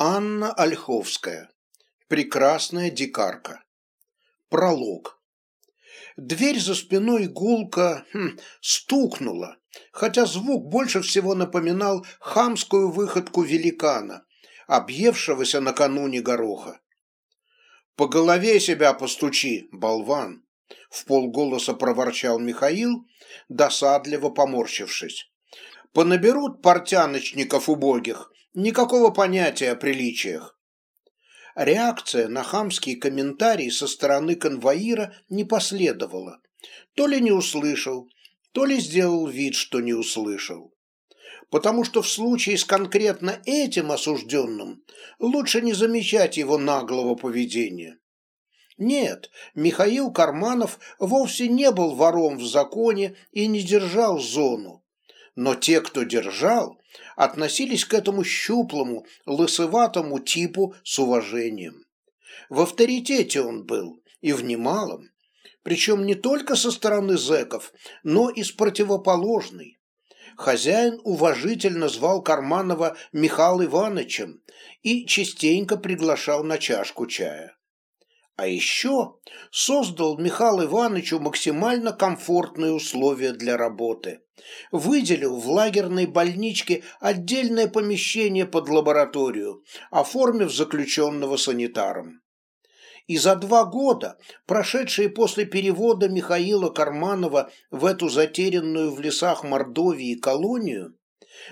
Анна Ольховская. Прекрасная дикарка. Пролог. Дверь за спиной гулко хм, стукнула, хотя звук больше всего напоминал хамскую выходку великана, объевшегося накануне гороха. «По голове себя постучи, болван!» — в полголоса проворчал Михаил, досадливо поморщившись. «Понаберут портяночников убогих, никакого понятия о приличиях. Реакция на хамский комментарий со стороны конвоира не последовала. То ли не услышал, то ли сделал вид, что не услышал. Потому что в случае с конкретно этим осужденным лучше не замечать его наглого поведения. Нет, Михаил Карманов вовсе не был вором в законе и не держал зону. Но те, кто держал, относились к этому щуплому, лысоватому типу с уважением. В авторитете он был, и в немалом, причем не только со стороны зэков, но и с противоположной. Хозяин уважительно звал Карманова Михаил Ивановичем и частенько приглашал на чашку чая. А еще создал Михаилу Ивановичу максимально комфортные условия для работы. Выделил в лагерной больничке отдельное помещение под лабораторию, оформив заключенного санитаром. И за два года, прошедшие после перевода Михаила Карманова в эту затерянную в лесах Мордовии колонию,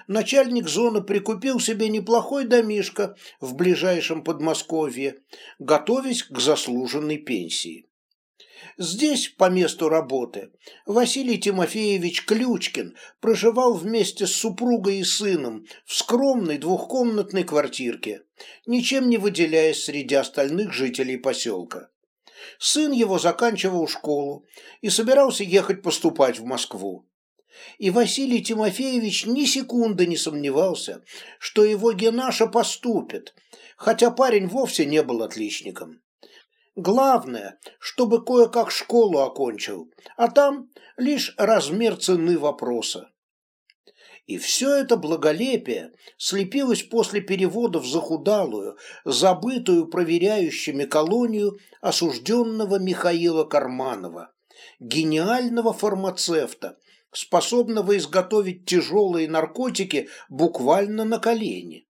начальник зоны прикупил себе неплохой домишко в ближайшем Подмосковье, готовясь к заслуженной пенсии. Здесь, по месту работы, Василий Тимофеевич Ключкин проживал вместе с супругой и сыном в скромной двухкомнатной квартирке, ничем не выделяясь среди остальных жителей поселка. Сын его заканчивал школу и собирался ехать поступать в Москву и Василий Тимофеевич ни секунды не сомневался, что его Генаша поступит, хотя парень вовсе не был отличником. Главное, чтобы кое-как школу окончил, а там лишь размер цены вопроса. И все это благолепие слепилось после перевода в захудалую, забытую проверяющими колонию осужденного Михаила Карманова, гениального фармацевта, способного изготовить тяжелые наркотики буквально на колени.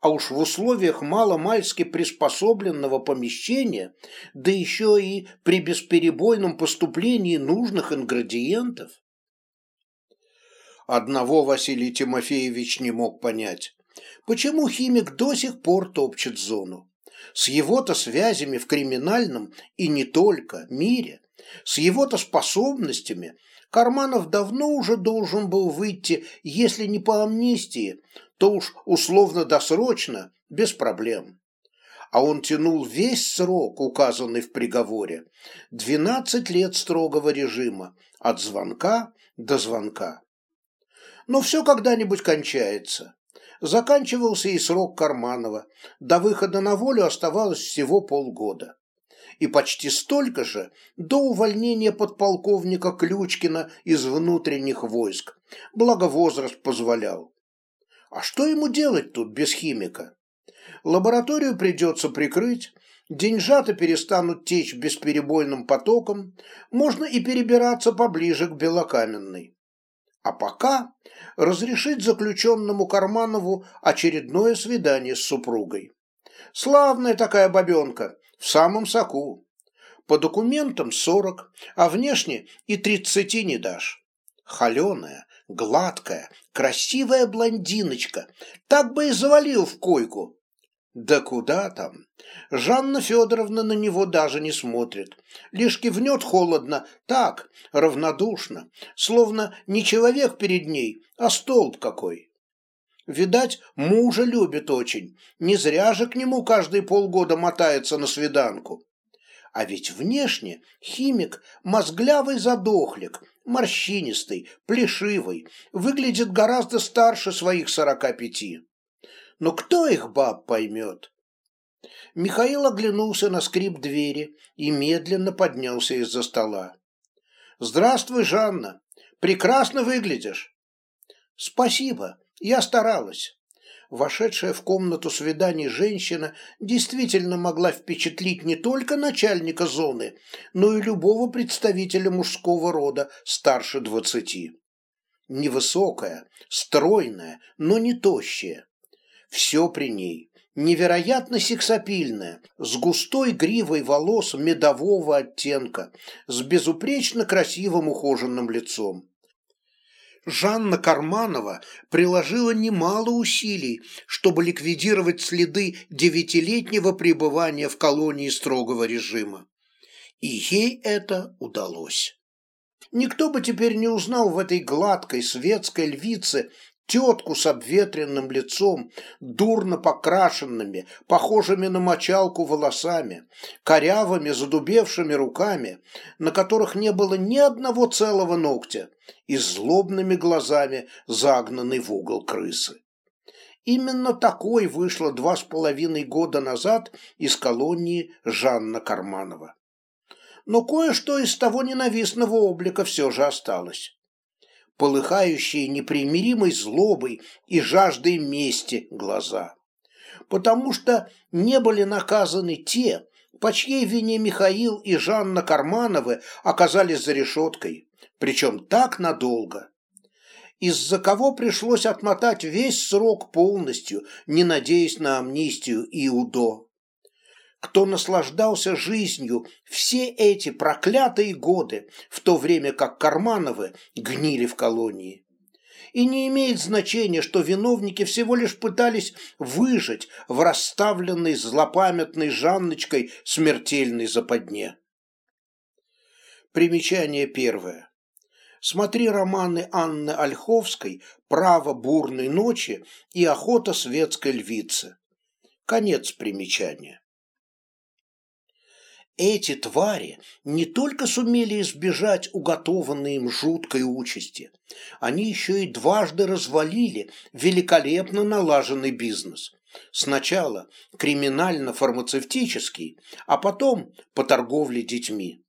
А уж в условиях маломальски приспособленного помещения, да еще и при бесперебойном поступлении нужных ингредиентов. Одного Василий Тимофеевич не мог понять. Почему химик до сих пор топчет зону? С его-то связями в криминальном и не только мире, с его-то способностями – Карманов давно уже должен был выйти, если не по амнистии, то уж условно-досрочно, без проблем. А он тянул весь срок, указанный в приговоре, 12 лет строгого режима, от звонка до звонка. Но все когда-нибудь кончается. Заканчивался и срок Карманова, до выхода на волю оставалось всего полгода и почти столько же до увольнения подполковника Ключкина из внутренних войск, благо возраст позволял. А что ему делать тут без химика? Лабораторию придется прикрыть, деньжата перестанут течь бесперебойным потоком, можно и перебираться поближе к Белокаменной. А пока разрешить заключенному Карманову очередное свидание с супругой. Славная такая бабенка, в самом соку. По документам сорок, а внешне и тридцати не дашь. Холеная, гладкая, красивая блондиночка. Так бы и завалил в койку. Да куда там? Жанна Федоровна на него даже не смотрит. Лишь кивнет холодно, так, равнодушно, словно не человек перед ней, а столб какой. Видать, мужа любит очень. Не зря же к нему каждые полгода мотается на свиданку. А ведь внешне химик мозглявый задохлик, морщинистый, плешивый, выглядит гораздо старше своих сорока пяти. Но кто их баб поймет? Михаил оглянулся на скрип двери и медленно поднялся из-за стола. «Здравствуй, Жанна. Прекрасно выглядишь». «Спасибо. Я старалась. Вошедшая в комнату свиданий женщина действительно могла впечатлить не только начальника зоны, но и любого представителя мужского рода старше двадцати. Невысокая, стройная, но не тощая. Все при ней невероятно сексапильная, с густой гривой волос медового оттенка, с безупречно красивым ухоженным лицом. Жанна Карманова приложила немало усилий, чтобы ликвидировать следы девятилетнего пребывания в колонии строгого режима. И ей это удалось. Никто бы теперь не узнал в этой гладкой светской львице тетку с обветренным лицом, дурно покрашенными, похожими на мочалку волосами, корявыми задубевшими руками, на которых не было ни одного целого ногтя, и злобными глазами, загнанной в угол крысы. Именно такой вышла два с половиной года назад из колонии Жанна Карманова. Но кое-что из того ненавистного облика все же осталось полыхающие непримиримой злобой и жаждой мести глаза. Потому что не были наказаны те, по чьей вине Михаил и Жанна Кармановы оказались за решеткой, причем так надолго, из-за кого пришлось отмотать весь срок полностью, не надеясь на амнистию и УДО кто наслаждался жизнью все эти проклятые годы, в то время как Кармановы гнили в колонии. И не имеет значения, что виновники всего лишь пытались выжить в расставленной злопамятной Жанночкой смертельной западне. Примечание первое. Смотри романы Анны Ольховской «Право бурной ночи» и «Охота светской львицы». Конец примечания. Эти твари не только сумели избежать уготованной им жуткой участи, они еще и дважды развалили великолепно налаженный бизнес. Сначала криминально-фармацевтический, а потом по торговле детьми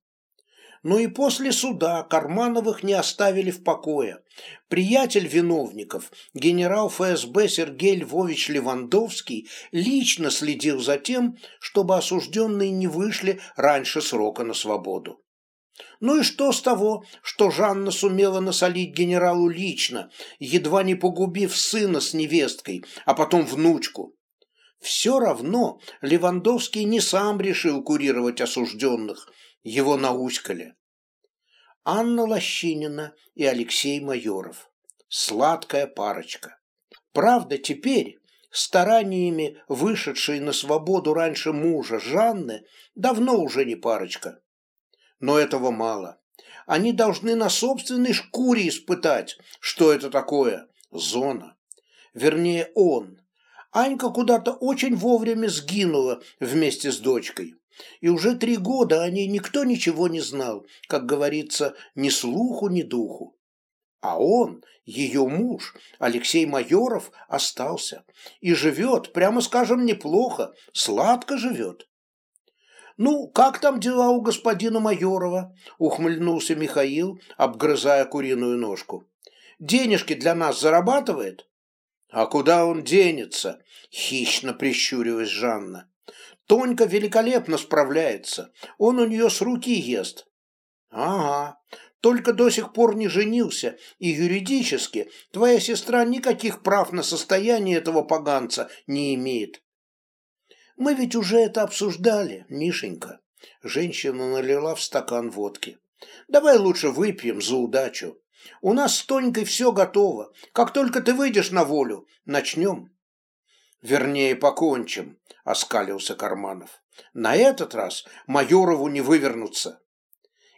но и после суда Кармановых не оставили в покое. Приятель виновников, генерал ФСБ Сергей Львович Левандовский, лично следил за тем, чтобы осужденные не вышли раньше срока на свободу. Ну и что с того, что Жанна сумела насолить генералу лично, едва не погубив сына с невесткой, а потом внучку? Все равно Левандовский не сам решил курировать осужденных, его науськали. Анна Лощинина и Алексей Майоров. Сладкая парочка. Правда, теперь, стараниями вышедшей на свободу раньше мужа Жанны, давно уже не парочка. Но этого мало. Они должны на собственной шкуре испытать, что это такое зона. Вернее, он. Анька куда-то очень вовремя сгинула вместе с дочкой. И уже три года о ней никто ничего не знал, как говорится, ни слуху, ни духу. А он, ее муж, Алексей Майоров, остался. И живет, прямо скажем, неплохо, сладко живет. «Ну, как там дела у господина Майорова?» – ухмыльнулся Михаил, обгрызая куриную ножку. «Денежки для нас зарабатывает?» «А куда он денется?» – хищно прищуриваясь Жанна. Тонька великолепно справляется, он у нее с руки ест. Ага, только до сих пор не женился, и юридически твоя сестра никаких прав на состояние этого поганца не имеет. Мы ведь уже это обсуждали, Мишенька. Женщина налила в стакан водки. Давай лучше выпьем за удачу. У нас с Тонькой все готово. Как только ты выйдешь на волю, начнем. Вернее, покончим, оскалился Карманов. На этот раз Майорову не вывернуться.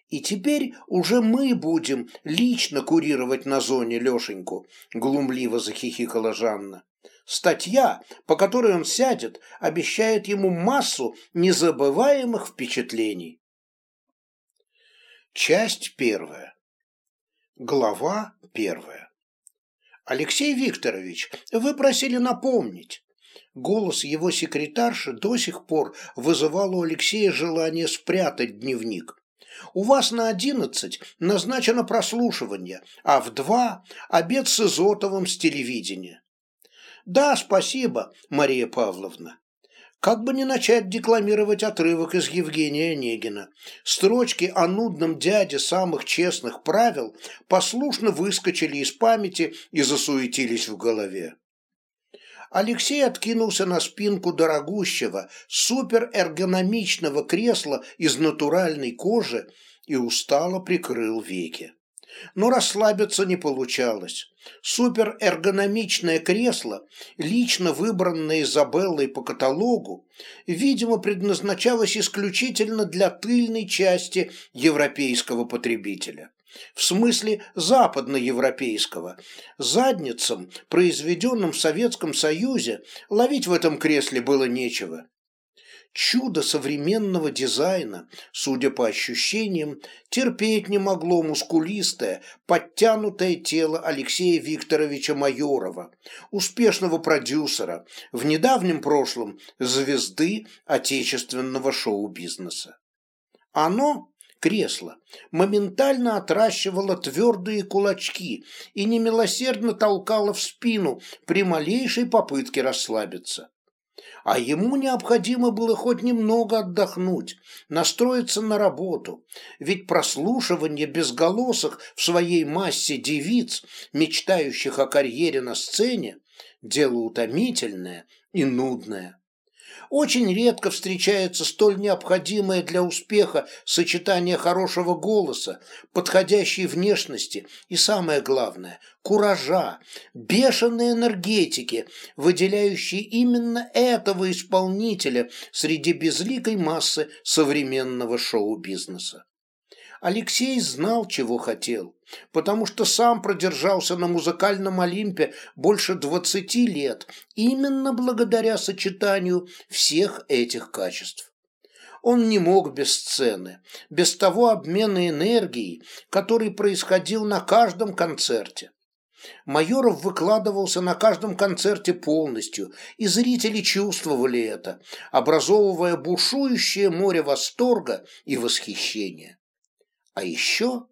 И теперь уже мы будем лично курировать на зоне Лешеньку, глумливо захихикала Жанна. Статья, по которой он сядет, обещает ему массу незабываемых впечатлений. Часть первая. Глава первая. Алексей Викторович, вы просили напомнить. Голос его секретарши до сих пор вызывал у Алексея желание спрятать дневник. «У вас на одиннадцать назначено прослушивание, а в два – обед с Изотовым с телевидения». Да, спасибо, Мария Павловна. Как бы не начать декламировать отрывок из Евгения Онегина. Строчки о нудном дяде самых честных правил послушно выскочили из памяти и засуетились в голове. Алексей откинулся на спинку дорогущего, суперэргономичного кресла из натуральной кожи и устало прикрыл веки. Но расслабиться не получалось. Суперэргономичное кресло, лично выбранное Изабеллой по каталогу, видимо, предназначалось исключительно для тыльной части европейского потребителя. В смысле западноевропейского. Задницам, произведенным в Советском Союзе, ловить в этом кресле было нечего. Чудо современного дизайна, судя по ощущениям, терпеть не могло мускулистое, подтянутое тело Алексея Викторовича Майорова, успешного продюсера, в недавнем прошлом звезды отечественного шоу-бизнеса. Оно, кресло, моментально отращивало твердые кулачки и немилосердно толкало в спину при малейшей попытке расслабиться а ему необходимо было хоть немного отдохнуть, настроиться на работу, ведь прослушивание безголосых в своей массе девиц, мечтающих о карьере на сцене, дело утомительное и нудное. Очень редко встречается столь необходимое для успеха сочетание хорошего голоса, подходящей внешности и, самое главное, куража, бешеной энергетики, выделяющей именно этого исполнителя среди безликой массы современного шоу-бизнеса. Алексей знал, чего хотел, потому что сам продержался на музыкальном Олимпе больше двадцати лет именно благодаря сочетанию всех этих качеств. Он не мог без сцены, без того обмена энергией, который происходил на каждом концерте. Майоров выкладывался на каждом концерте полностью, и зрители чувствовали это, образовывая бушующее море восторга и восхищения. А еще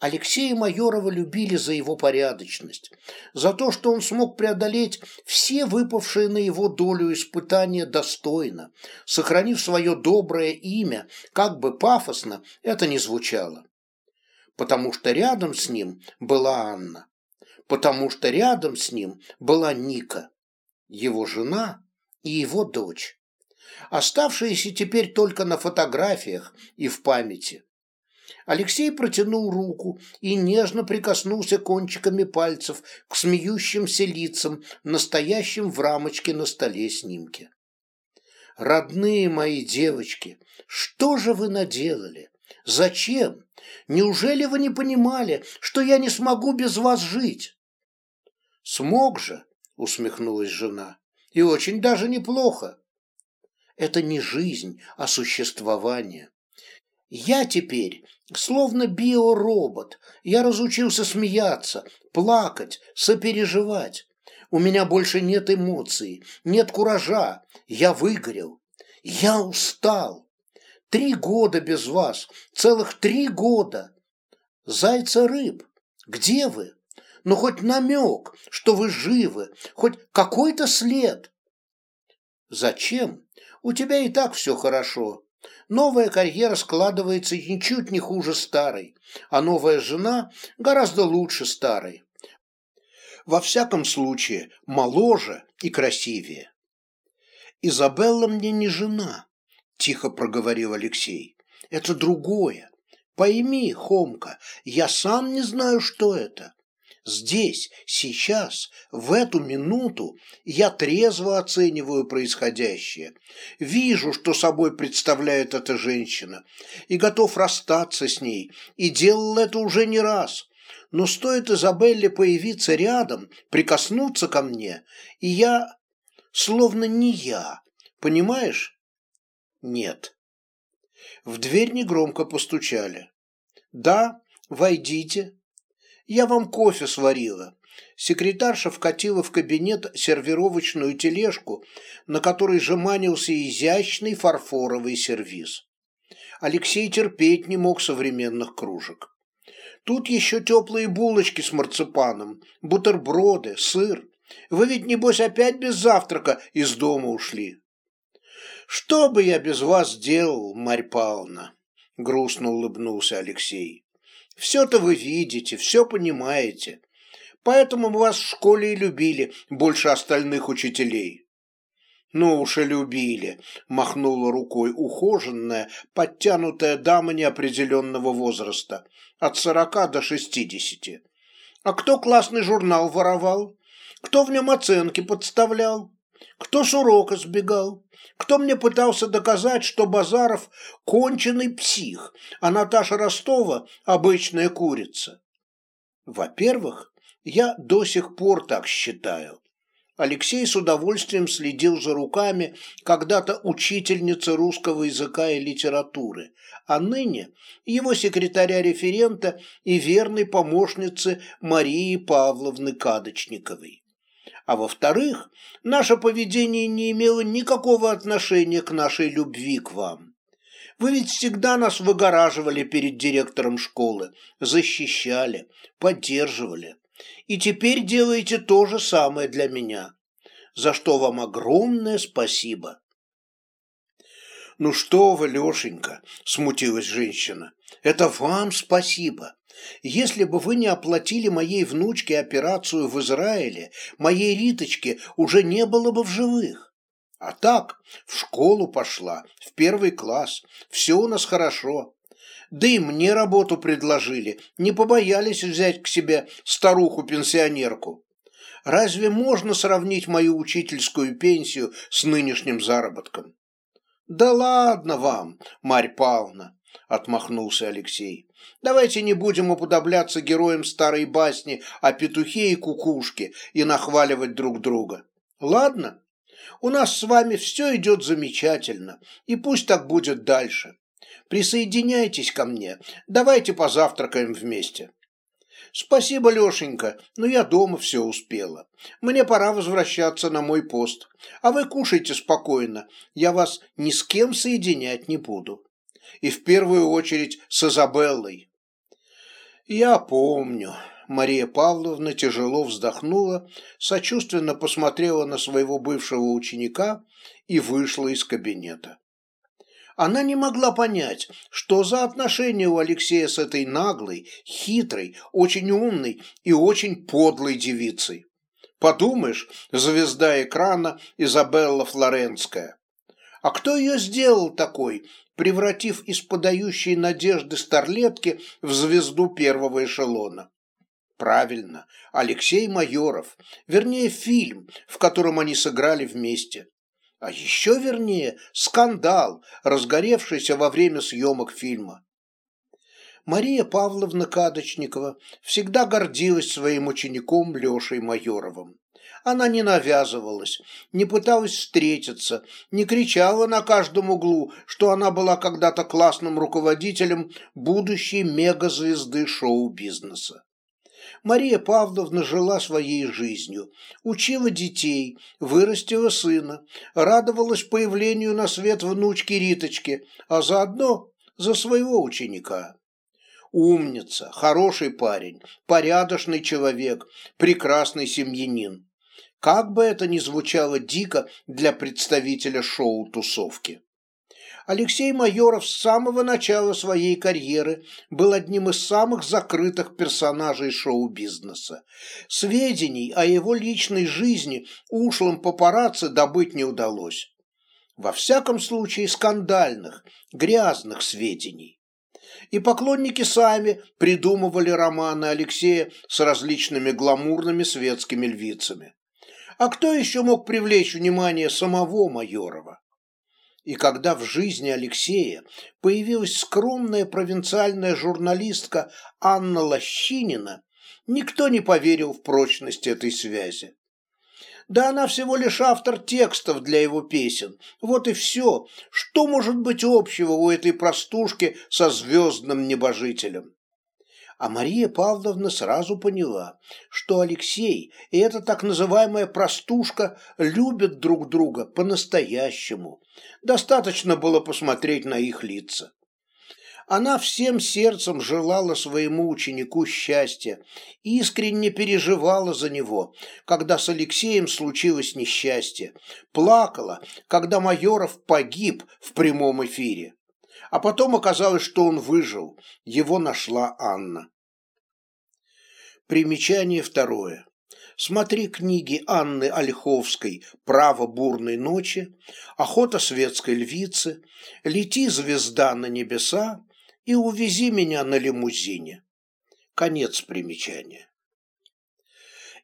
Алексея Майорова любили за его порядочность, за то, что он смог преодолеть все выпавшие на его долю испытания достойно, сохранив свое доброе имя, как бы пафосно это ни звучало. Потому что рядом с ним была Анна, потому что рядом с ним была Ника, его жена и его дочь, оставшиеся теперь только на фотографиях и в памяти. Алексей протянул руку и нежно прикоснулся кончиками пальцев к смеющимся лицам, настоящим в рамочке на столе снимки. «Родные мои девочки, что же вы наделали? Зачем? Неужели вы не понимали, что я не смогу без вас жить?» «Смог же», — усмехнулась жена, — «и очень даже неплохо. Это не жизнь, а существование. Я теперь словно биоробот. Я разучился смеяться, плакать, сопереживать. У меня больше нет эмоций, нет куража. Я выгорел. Я устал. Три года без вас. Целых три года. Зайца рыб, где вы? Ну, хоть намек, что вы живы, хоть какой-то след. Зачем? У тебя и так все хорошо. Новая карьера складывается ничуть не хуже старой, а новая жена гораздо лучше старой. Во всяком случае, моложе и красивее. «Изабелла мне не жена», – тихо проговорил Алексей. «Это другое. Пойми, Хомка, я сам не знаю, что это. Здесь, сейчас, в эту минуту я трезво оцениваю происходящее. Вижу, что собой представляет эта женщина, и готов расстаться с ней, и делал это уже не раз. Но стоит Изабелле появиться рядом, прикоснуться ко мне, и я словно не я, понимаешь? Нет. В дверь негромко постучали. «Да, войдите», я вам кофе сварила. Секретарша вкатила в кабинет сервировочную тележку, на которой жеманился изящный фарфоровый сервиз. Алексей терпеть не мог современных кружек. Тут еще теплые булочки с марципаном, бутерброды, сыр. Вы ведь, небось, опять без завтрака из дома ушли. Что бы я без вас делал, Марь Павловна? Грустно улыбнулся Алексей. Все-то вы видите, все понимаете. Поэтому мы вас в школе и любили больше остальных учителей. Ну уж и любили, махнула рукой ухоженная, подтянутая дама неопределенного возраста, от сорока до шестидесяти. А кто классный журнал воровал? Кто в нем оценки подставлял? Кто с урока сбегал? Кто мне пытался доказать, что Базаров – конченый псих, а Наташа Ростова – обычная курица? Во-первых, я до сих пор так считаю. Алексей с удовольствием следил за руками когда-то учительницы русского языка и литературы, а ныне его секретаря-референта и верной помощницы Марии Павловны Кадочниковой. А во-вторых, наше поведение не имело никакого отношения к нашей любви к вам. Вы ведь всегда нас выгораживали перед директором школы, защищали, поддерживали. И теперь делаете то же самое для меня, за что вам огромное спасибо. «Ну что вы, Лешенька!» – смутилась женщина. «Это вам спасибо. Если бы вы не оплатили моей внучке операцию в Израиле, моей Риточке уже не было бы в живых. А так, в школу пошла, в первый класс, все у нас хорошо. Да и мне работу предложили, не побоялись взять к себе старуху-пенсионерку. Разве можно сравнить мою учительскую пенсию с нынешним заработком? Да ладно вам, Марь Павловна, отмахнулся Алексей. Давайте не будем уподобляться героям старой басни о петухе и кукушке и нахваливать друг друга. Ладно? У нас с вами все идет замечательно, и пусть так будет дальше. Присоединяйтесь ко мне, давайте позавтракаем вместе. Спасибо, Лешенька, но я дома все успела. Мне пора возвращаться на мой пост. А вы кушайте спокойно, я вас ни с кем соединять не буду. И в первую очередь с Изабеллой. Я помню. Мария Павловна тяжело вздохнула, сочувственно посмотрела на своего бывшего ученика и вышла из кабинета. Она не могла понять, что за отношения у Алексея с этой наглой, хитрой, очень умной и очень подлой девицей. Подумаешь, звезда экрана Изабелла Флоренская. А кто ее сделал такой, превратив из подающей надежды старлетки в звезду первого эшелона? Правильно, Алексей Майоров, вернее фильм, в котором они сыграли вместе а еще вернее скандал, разгоревшийся во время съемок фильма. Мария Павловна Кадочникова всегда гордилась своим учеником Лешей Майоровым. Она не навязывалась, не пыталась встретиться, не кричала на каждом углу, что она была когда-то классным руководителем будущей мегазвезды шоу-бизнеса. Мария Павловна жила своей жизнью, учила детей, вырастила сына, радовалась появлению на свет внучки Риточки, а заодно за своего ученика. Умница, хороший парень, порядочный человек, прекрасный семьянин. Как бы это ни звучало дико для представителя шоу-тусовки. Алексей Майоров с самого начала своей карьеры был одним из самых закрытых персонажей шоу-бизнеса. Сведений о его личной жизни ушлым папарацци добыть не удалось. Во всяком случае скандальных, грязных сведений. И поклонники сами придумывали романы Алексея с различными гламурными светскими львицами. А кто еще мог привлечь внимание самого Майорова? И когда в жизни Алексея появилась скромная провинциальная журналистка Анна Лощинина, никто не поверил в прочность этой связи. Да она всего лишь автор текстов для его песен. Вот и все. Что может быть общего у этой простушки со звездным небожителем? А Мария Павловна сразу поняла, что Алексей и эта так называемая простушка любят друг друга по-настоящему. Достаточно было посмотреть на их лица. Она всем сердцем желала своему ученику счастья, искренне переживала за него, когда с Алексеем случилось несчастье, плакала, когда Майоров погиб в прямом эфире. А потом оказалось, что он выжил, его нашла Анна. Примечание второе. Смотри книги Анны Ольховской «Право бурной ночи», «Охота светской львицы», «Лети, звезда на небеса» и «Увези меня на лимузине». Конец примечания.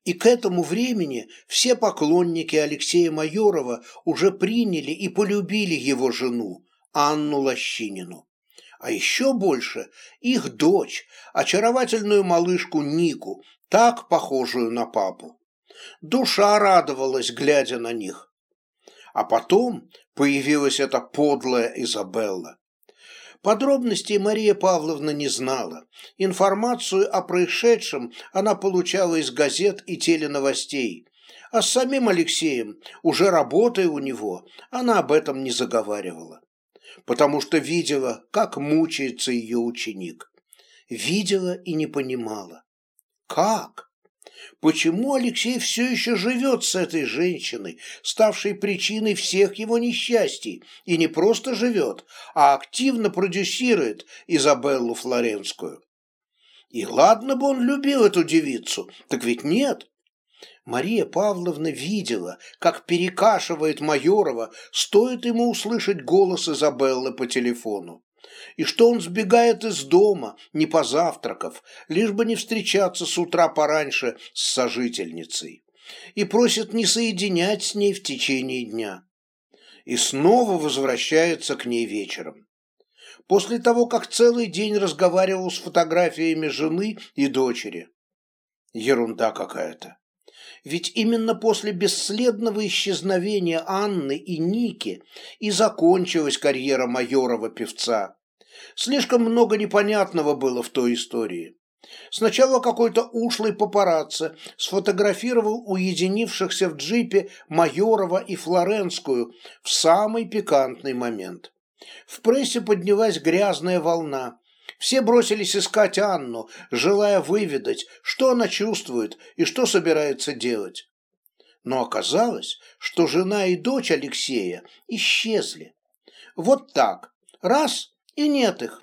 И к этому времени все поклонники Алексея Майорова уже приняли и полюбили его жену, Анну Лощинину а еще больше их дочь, очаровательную малышку Нику, так похожую на папу. Душа радовалась, глядя на них. А потом появилась эта подлая Изабелла. Подробностей Мария Павловна не знала. Информацию о происшедшем она получала из газет и теленовостей. А с самим Алексеем, уже работая у него, она об этом не заговаривала потому что видела, как мучается ее ученик. Видела и не понимала. Как? Почему Алексей все еще живет с этой женщиной, ставшей причиной всех его несчастий, и не просто живет, а активно продюсирует Изабеллу Флоренскую? И ладно бы он любил эту девицу, так ведь нет. Мария Павловна видела, как перекашивает Майорова, стоит ему услышать голос Изабеллы по телефону, и что он сбегает из дома, не позавтракав, лишь бы не встречаться с утра пораньше с сожительницей, и просит не соединять с ней в течение дня. И снова возвращается к ней вечером. После того, как целый день разговаривал с фотографиями жены и дочери. Ерунда какая-то. Ведь именно после бесследного исчезновения Анны и Ники и закончилась карьера Майорова-певца. Слишком много непонятного было в той истории. Сначала какой-то ушлый папарацци сфотографировал уединившихся в джипе Майорова и Флоренскую в самый пикантный момент. В прессе поднялась грязная волна, все бросились искать Анну, желая выведать, что она чувствует и что собирается делать. Но оказалось, что жена и дочь Алексея исчезли. Вот так, раз и нет их.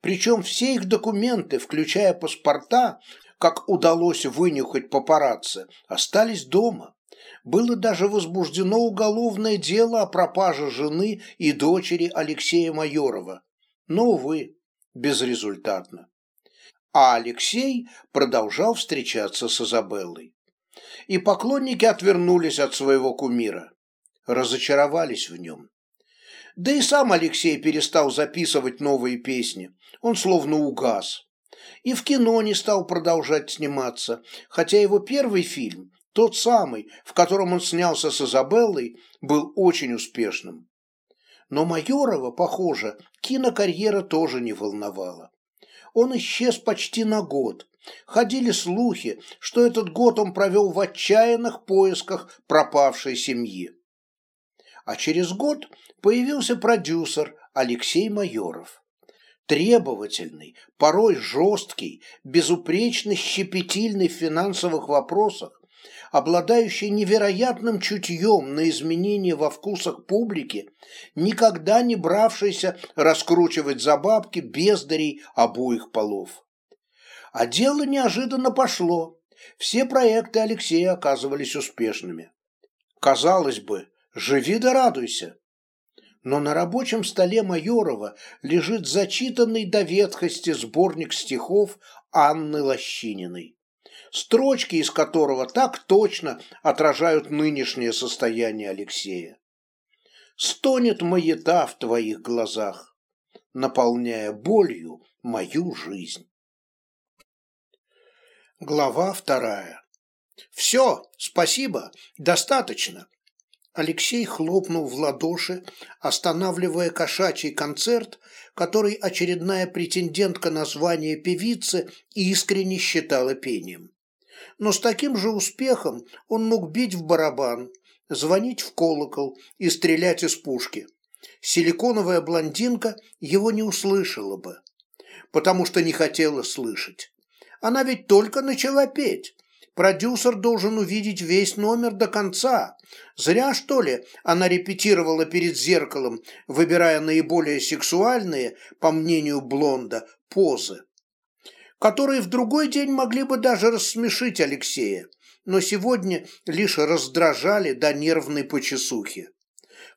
Причем все их документы, включая паспорта, как удалось вынюхать папарацци, остались дома. Было даже возбуждено уголовное дело о пропаже жены и дочери Алексея Майорова. Но, увы, безрезультатно. А Алексей продолжал встречаться с Изабеллой. И поклонники отвернулись от своего кумира, разочаровались в нем. Да и сам Алексей перестал записывать новые песни, он словно угас. И в кино не стал продолжать сниматься, хотя его первый фильм, тот самый, в котором он снялся с Изабеллой, был очень успешным. Но Майорова, похоже, кинокарьера тоже не волновала. Он исчез почти на год. Ходили слухи, что этот год он провел в отчаянных поисках пропавшей семьи. А через год появился продюсер Алексей Майоров. Требовательный, порой жесткий, безупречно щепетильный в финансовых вопросах, обладающий невероятным чутьем на изменения во вкусах публики, никогда не бравшийся раскручивать за бабки бездарей обоих полов. А дело неожиданно пошло. Все проекты Алексея оказывались успешными. Казалось бы, живи да радуйся. Но на рабочем столе Майорова лежит зачитанный до ветхости сборник стихов Анны Лощининой строчки из которого так точно отражают нынешнее состояние Алексея. Стонет маята в твоих глазах, наполняя болью мою жизнь. Глава вторая. «Все, спасибо, достаточно». Алексей хлопнул в ладоши, останавливая кошачий концерт, который очередная претендентка на звание певицы искренне считала пением но с таким же успехом он мог бить в барабан, звонить в колокол и стрелять из пушки. силиконовая блондинка его не услышала бы, потому что не хотела слышать. Она ведь только начала петь. Продюсер должен увидеть весь номер до конца. Зря, что ли, она репетировала перед зеркалом, выбирая наиболее сексуальные, по мнению Блонда, позы, которые в другой день могли бы даже рассмешить Алексея, но сегодня лишь раздражали до нервной почесухи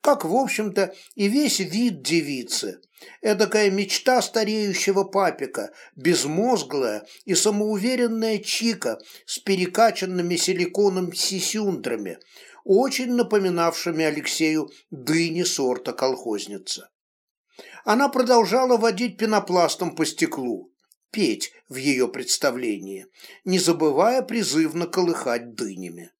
как, в общем-то, и весь вид девицы. Эдакая мечта стареющего папика, безмозглая и самоуверенная чика с перекачанными силиконом сисюндрами, очень напоминавшими Алексею дыни сорта колхозница. Она продолжала водить пенопластом по стеклу, петь в ее представлении, не забывая призывно колыхать дынями.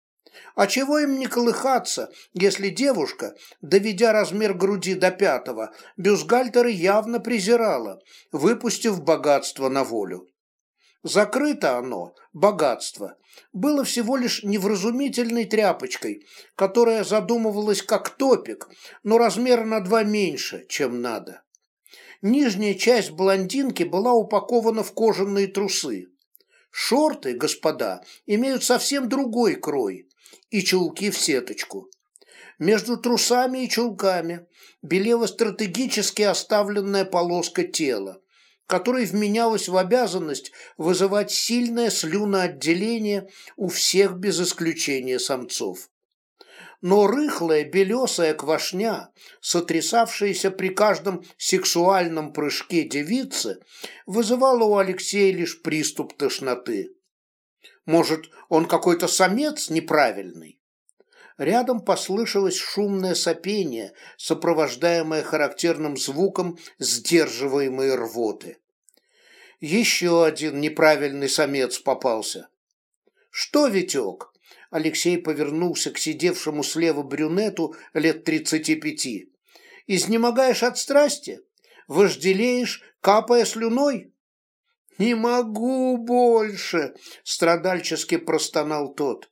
А чего им не колыхаться, если девушка, доведя размер груди до пятого, бюстгальтеры явно презирала, выпустив богатство на волю? Закрыто оно, богатство, было всего лишь невразумительной тряпочкой, которая задумывалась как топик, но размер на два меньше, чем надо. Нижняя часть блондинки была упакована в кожаные трусы. Шорты, господа, имеют совсем другой крой, и чулки в сеточку. Между трусами и чулками белела стратегически оставленная полоска тела, которой вменялась в обязанность вызывать сильное слюноотделение у всех без исключения самцов. Но рыхлая белесая квашня, сотрясавшаяся при каждом сексуальном прыжке девицы, вызывала у Алексея лишь приступ тошноты. Может, он какой-то самец неправильный? Рядом послышалось шумное сопение, сопровождаемое характерным звуком сдерживаемой рвоты. Еще один неправильный самец попался. «Что, Витек?» Алексей повернулся к сидевшему слева брюнету лет тридцати пяти. «Изнемогаешь от страсти? Вожделеешь, капая слюной?» «Не могу больше!» – страдальчески простонал тот.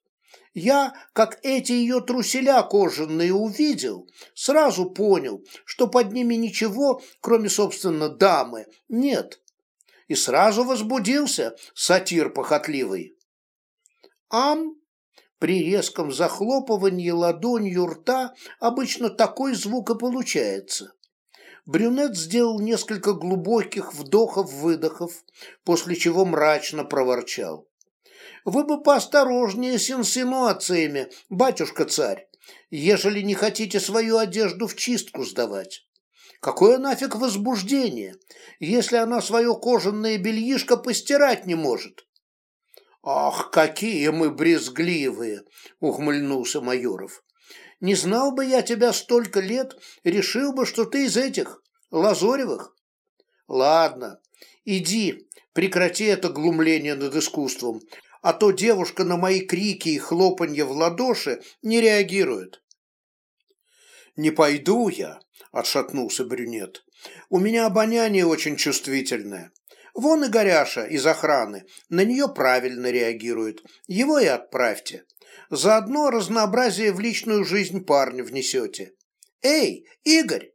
Я, как эти ее труселя кожаные увидел, сразу понял, что под ними ничего, кроме, собственно, дамы, нет. И сразу возбудился сатир похотливый. «Ам!» При резком захлопывании ладонью рта обычно такой звук и получается. Брюнет сделал несколько глубоких вдохов-выдохов, после чего мрачно проворчал. «Вы бы поосторожнее с инсинуациями, батюшка-царь, ежели не хотите свою одежду в чистку сдавать. Какое нафиг возбуждение, если она свое кожаное бельишко постирать не может?» «Ах, какие мы брезгливые!» — ухмыльнулся Майоров. Не знал бы я тебя столько лет, решил бы, что ты из этих, Лазоревых. Ладно, иди, прекрати это глумление над искусством, а то девушка на мои крики и хлопанье в ладоши не реагирует. «Не пойду я», — отшатнулся брюнет. «У меня обоняние очень чувствительное. Вон и Горяша из охраны, на нее правильно реагирует. Его и отправьте. Заодно разнообразие в личную жизнь парня внесете. Эй, Игорь!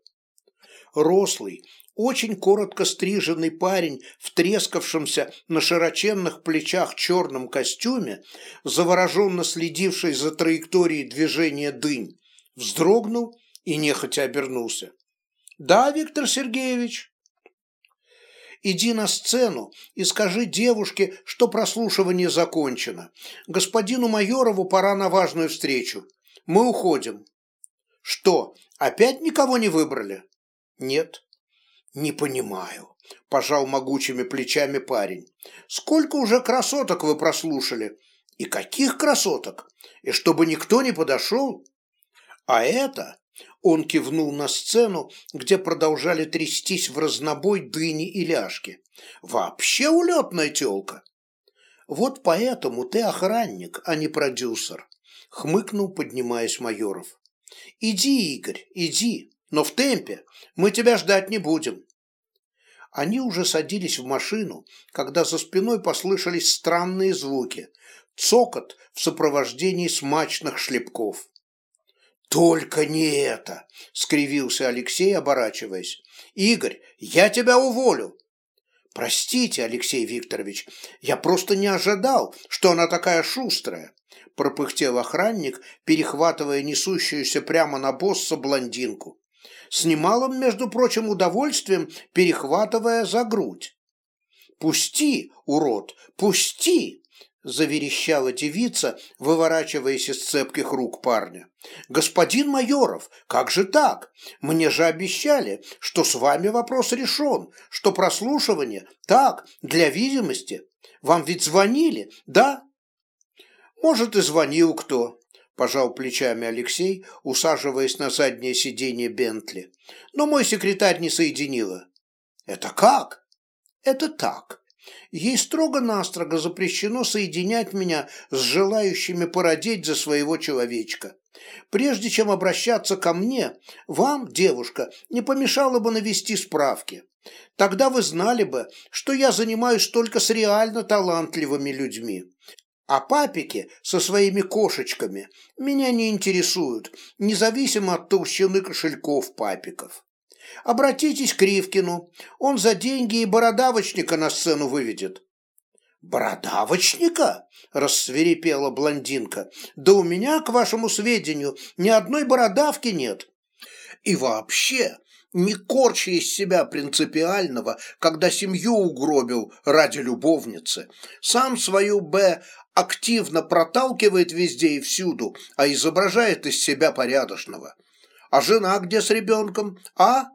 Рослый, очень коротко стриженный парень в трескавшемся на широченных плечах черном костюме, завороженно следивший за траекторией движения дынь, вздрогнул и нехотя обернулся. «Да, Виктор Сергеевич?» Иди на сцену и скажи девушке, что прослушивание закончено. Господину Майорову пора на важную встречу. Мы уходим. Что, опять никого не выбрали? Нет. Не понимаю, пожал могучими плечами парень. Сколько уже красоток вы прослушали? И каких красоток? И чтобы никто не подошел? А это он кивнул на сцену, где продолжали трястись в разнобой дыни и ляжки. «Вообще улетная тёлка!» «Вот поэтому ты охранник, а не продюсер», — хмыкнул, поднимаясь Майоров. «Иди, Игорь, иди, но в темпе, мы тебя ждать не будем». Они уже садились в машину, когда за спиной послышались странные звуки, цокот в сопровождении смачных шлепков. Только не это скривился алексей оборачиваясь. Игорь я тебя уволю! Простите алексей викторович я просто не ожидал что она такая шустрая пропыхтел охранник перехватывая несущуюся прямо на босса блондинку. С немалым между прочим удовольствием перехватывая за грудь! Пусти урод пусти заверещала девица, выворачиваясь из цепких рук парня. «Господин Майоров, как же так? Мне же обещали, что с вами вопрос решен, что прослушивание, так, для видимости. Вам ведь звонили, да?» «Может, и звонил кто», – пожал плечами Алексей, усаживаясь на заднее сиденье Бентли. «Но мой секретарь не соединила». «Это как?» «Это так. Ей строго-настрого запрещено соединять меня с желающими породить за своего человечка. Прежде чем обращаться ко мне, вам, девушка, не помешало бы навести справки. Тогда вы знали бы, что я занимаюсь только с реально талантливыми людьми. А папики со своими кошечками меня не интересуют, независимо от толщины кошельков папиков. Обратитесь к Ривкину, он за деньги и бородавочника на сцену выведет. «Бородавочника?» – рассверепела блондинка. «Да у меня, к вашему сведению, ни одной бородавки нет. И вообще, не корчи из себя принципиального, когда семью угробил ради любовницы. Сам свою «Б» активно проталкивает везде и всюду, а изображает из себя порядочного. А жена где с ребенком, а?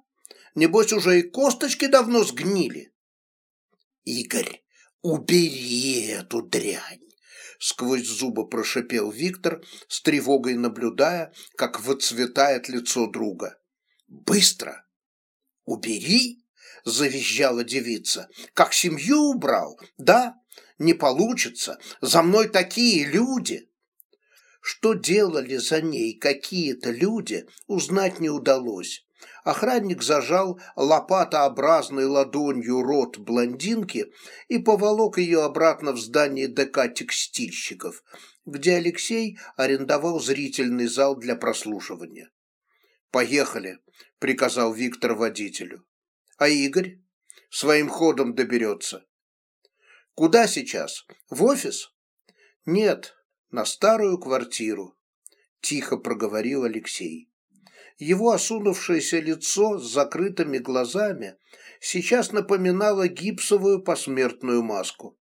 Небось, уже и косточки давно сгнили. Игорь, убери эту дрянь. Сквозь зубы прошипел Виктор, с тревогой наблюдая, как выцветает лицо друга. «Быстро!» «Убери!» – завизжала девица. «Как семью убрал? Да? Не получится. За мной такие люди!» Что делали за ней какие-то люди, узнать не удалось. Охранник зажал лопатообразной ладонью рот блондинки и поволок ее обратно в здание ДК текстильщиков, где Алексей арендовал зрительный зал для прослушивания. «Поехали», — приказал Виктор водителю. «А Игорь? Своим ходом доберется». «Куда сейчас? В офис?» «Нет, на старую квартиру», — тихо проговорил Алексей. Его осунувшееся лицо с закрытыми глазами сейчас напоминало гипсовую посмертную маску.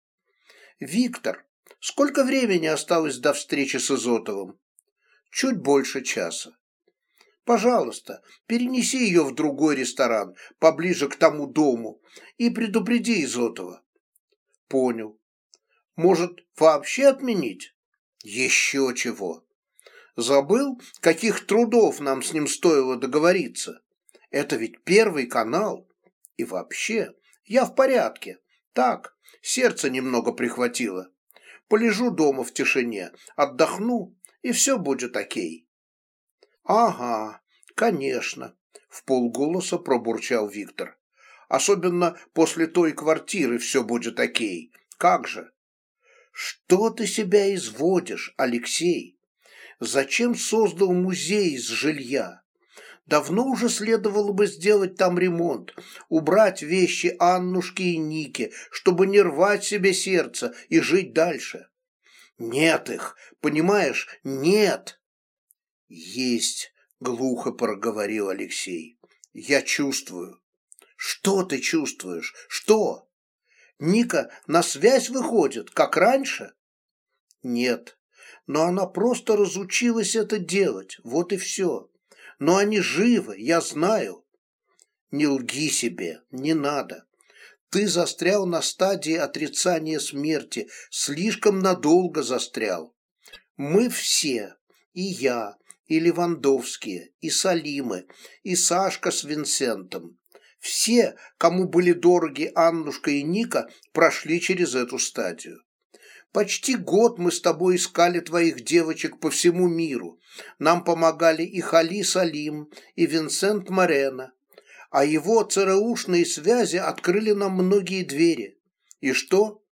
«Виктор, сколько времени осталось до встречи с Изотовым?» «Чуть больше часа». «Пожалуйста, перенеси ее в другой ресторан, поближе к тому дому, и предупреди Изотова». «Понял. Может, вообще отменить?» «Еще чего». Забыл, каких трудов нам с ним стоило договориться? Это ведь первый канал. И вообще, я в порядке. Так, сердце немного прихватило. Полежу дома в тишине, отдохну, и все будет окей. Ага, конечно, в полголоса пробурчал Виктор. Особенно после той квартиры все будет окей. Как же? Что ты себя изводишь, Алексей? Зачем создал музей из жилья? Давно уже следовало бы сделать там ремонт, убрать вещи Аннушки и Ники, чтобы не рвать себе сердце и жить дальше. Нет их, понимаешь, нет. Есть, глухо проговорил Алексей. Я чувствую. Что ты чувствуешь? Что? Ника на связь выходит, как раньше? Нет, но она просто разучилась это делать, вот и все. Но они живы, я знаю. Не лги себе, не надо. Ты застрял на стадии отрицания смерти, слишком надолго застрял. Мы все, и я, и Левандовские, и Салимы, и Сашка с Винсентом. Все, кому были дороги Аннушка и Ника, прошли через эту стадию. Почти год мы с тобой искали твоих девочек по всему миру. Нам помогали и Хали Салим, и Винсент Морено. А его ЦРУшные связи открыли нам многие двери. И что?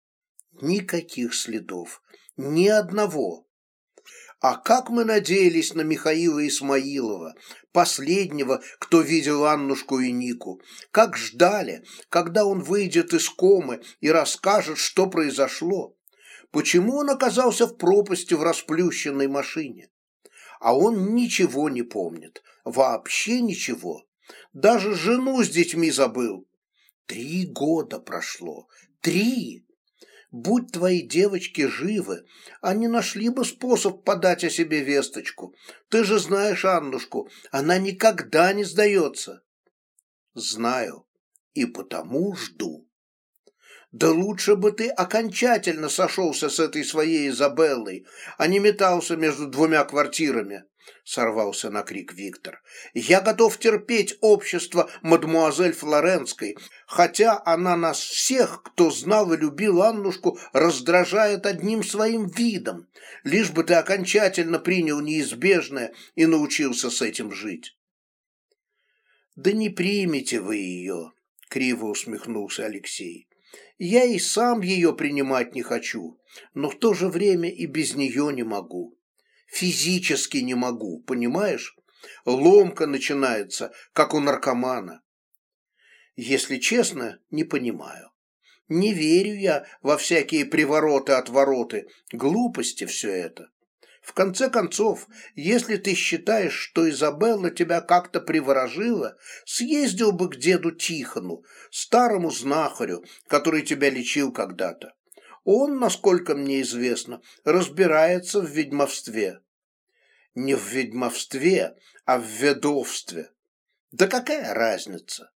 Никаких следов. Ни одного. А как мы надеялись на Михаила Исмаилова, последнего, кто видел Аннушку и Нику. Как ждали, когда он выйдет из комы и расскажет, что произошло. Почему он оказался в пропасти в расплющенной машине? А он ничего не помнит, вообще ничего. Даже жену с детьми забыл. Три года прошло. Три! Будь твои девочки живы, они нашли бы способ подать о себе весточку. Ты же знаешь Аннушку, она никогда не сдается. Знаю, и потому жду. Да лучше бы ты окончательно сошелся с этой своей Изабеллой, а не метался между двумя квартирами сорвался на крик Виктор. «Я готов терпеть общество мадмуазель Флоренской, хотя она нас всех, кто знал и любил Аннушку, раздражает одним своим видом, лишь бы ты окончательно принял неизбежное и научился с этим жить». «Да не примите вы ее», — криво усмехнулся Алексей. «Я и сам ее принимать не хочу, но в то же время и без нее не могу». Физически не могу, понимаешь? Ломка начинается, как у наркомана. Если честно, не понимаю. Не верю я во всякие привороты-отвороты, глупости все это. В конце концов, если ты считаешь, что Изабелла тебя как-то приворожила, съездил бы к деду Тихону, старому знахарю, который тебя лечил когда-то. Он, насколько мне известно, разбирается в ведьмовстве. Не в ведьмовстве, а в ведовстве. Да какая разница?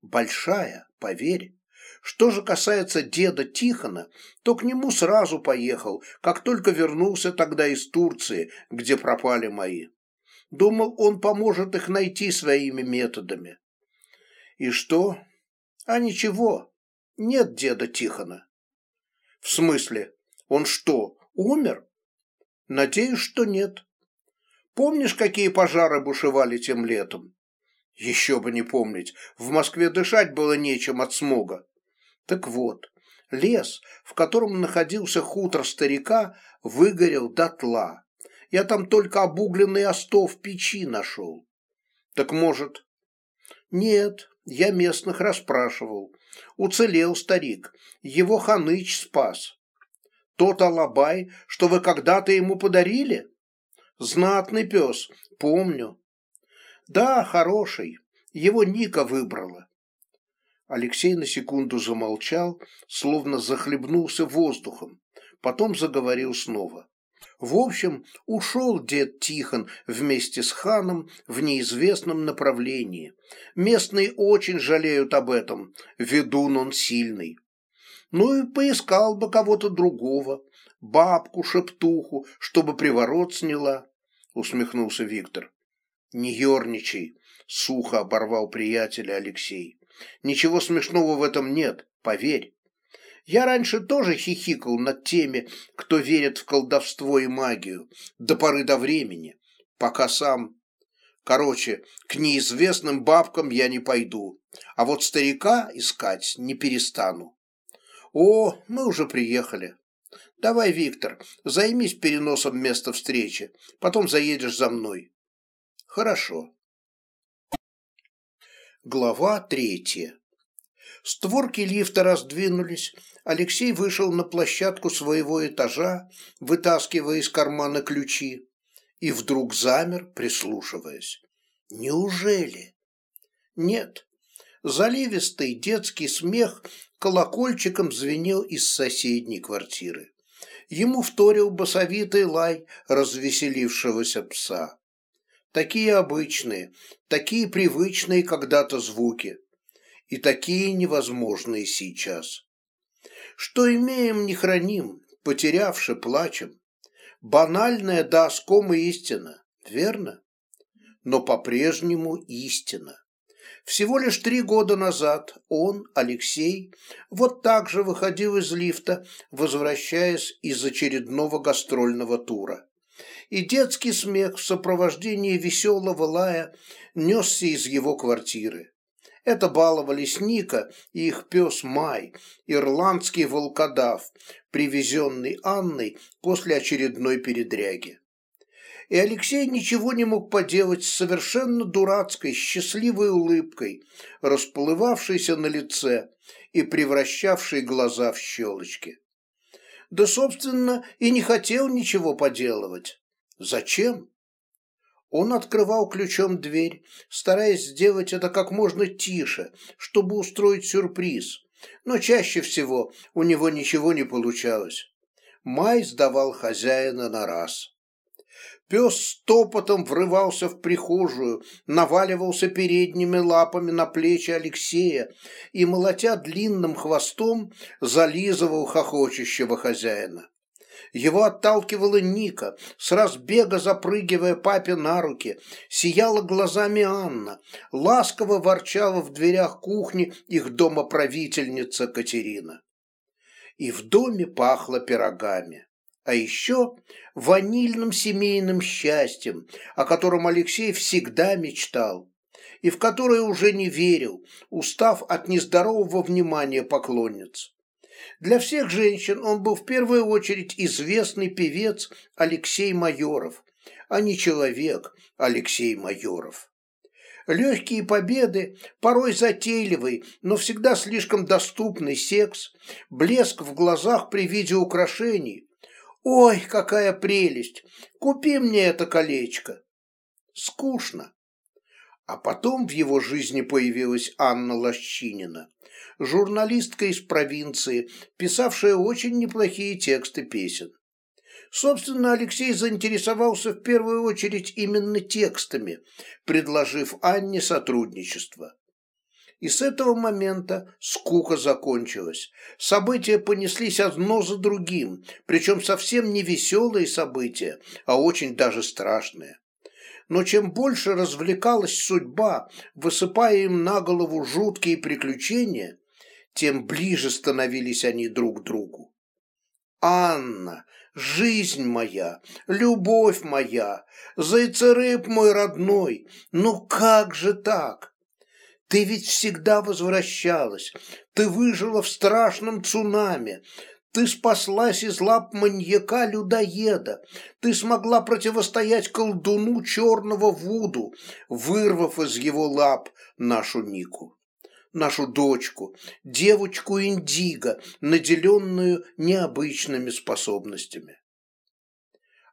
Большая, поверь. Что же касается деда Тихона, то к нему сразу поехал, как только вернулся тогда из Турции, где пропали мои. Думал, он поможет их найти своими методами. И что? А ничего, нет деда Тихона. В смысле? Он что, умер? Надеюсь, что нет. Помнишь, какие пожары бушевали тем летом? Еще бы не помнить, в Москве дышать было нечем от смога. Так вот, лес, в котором находился хутор старика, выгорел дотла. Я там только обугленный остов печи нашел. Так может... Нет, я местных расспрашивал. Уцелел старик, его ханыч спас. Тот алабай, что вы когда-то ему подарили? Знатный пес, помню. Да, хороший, его Ника выбрала. Алексей на секунду замолчал, словно захлебнулся воздухом, потом заговорил снова. В общем, ушел дед Тихон вместе с ханом в неизвестном направлении. Местные очень жалеют об этом, ведун он сильный. Ну и поискал бы кого-то другого, бабку, шептуху, чтобы приворот сняла, усмехнулся Виктор. Не ерничай, сухо оборвал приятеля Алексей. Ничего смешного в этом нет, поверь. Я раньше тоже хихикал над теми, кто верит в колдовство и магию, до поры до времени, пока сам... Короче, к неизвестным бабкам я не пойду, а вот старика искать не перестану. О, мы уже приехали. Давай, Виктор, займись переносом места встречи, потом заедешь за мной. Хорошо. Глава третья. Створки лифта раздвинулись, Алексей вышел на площадку своего этажа, вытаскивая из кармана ключи, и вдруг замер, прислушиваясь. Неужели? Нет. Заливистый детский смех колокольчиком звенел из соседней квартиры. Ему вторил басовитый лай развеселившегося пса. Такие обычные, такие привычные когда-то звуки и такие невозможные сейчас. Что имеем, не храним, потерявши, плачем. Банальная да оскома истина, верно? Но по-прежнему истина. Всего лишь три года назад он, Алексей, вот так же выходил из лифта, возвращаясь из очередного гастрольного тура. И детский смех в сопровождении веселого лая несся из его квартиры. Это баловались Ника и их пес Май, ирландский волкодав, привезенный Анной после очередной передряги. и Алексей ничего не мог поделать с совершенно дурацкой, счастливой улыбкой, расплывавшейся на лице и превращавшей глаза в щелочки. Да, собственно, и не хотел ничего поделывать. Зачем? Он открывал ключом дверь, стараясь сделать это как можно тише, чтобы устроить сюрприз, но чаще всего у него ничего не получалось. Май сдавал хозяина на раз. Пес стопотом врывался в прихожую, наваливался передними лапами на плечи Алексея и, молотя длинным хвостом, зализывал хохочущего хозяина. Его отталкивала Ника, с разбега запрыгивая папе на руки, сияла глазами Анна, ласково ворчала в дверях кухни их домоправительница Катерина. И в доме пахло пирогами а еще ванильным семейным счастьем, о котором Алексей всегда мечтал, и в которое уже не верил, устав от нездорового внимания поклонниц. Для всех женщин он был в первую очередь известный певец Алексей Майоров, а не человек Алексей Майоров. Легкие победы, порой затейливый, но всегда слишком доступный секс, блеск в глазах при виде украшений – «Ой, какая прелесть! Купи мне это колечко!» Скучно. А потом в его жизни появилась Анна Лощинина, журналистка из провинции, писавшая очень неплохие тексты песен. Собственно, Алексей заинтересовался в первую очередь именно текстами, предложив Анне сотрудничество. И с этого момента скука закончилась. События понеслись одно за другим, причем совсем не веселые события, а очень даже страшные. Но чем больше развлекалась судьба, высыпая им на голову жуткие приключения, тем ближе становились они друг к другу. «Анна, жизнь моя, любовь моя, зайцерыб мой родной, ну как же так?» Ты ведь всегда возвращалась. Ты выжила в страшном цунами. Ты спаслась из лап маньяка-людоеда. Ты смогла противостоять колдуну черного Вуду, вырвав из его лап нашу Нику. Нашу дочку, девочку Индиго, наделенную необычными способностями.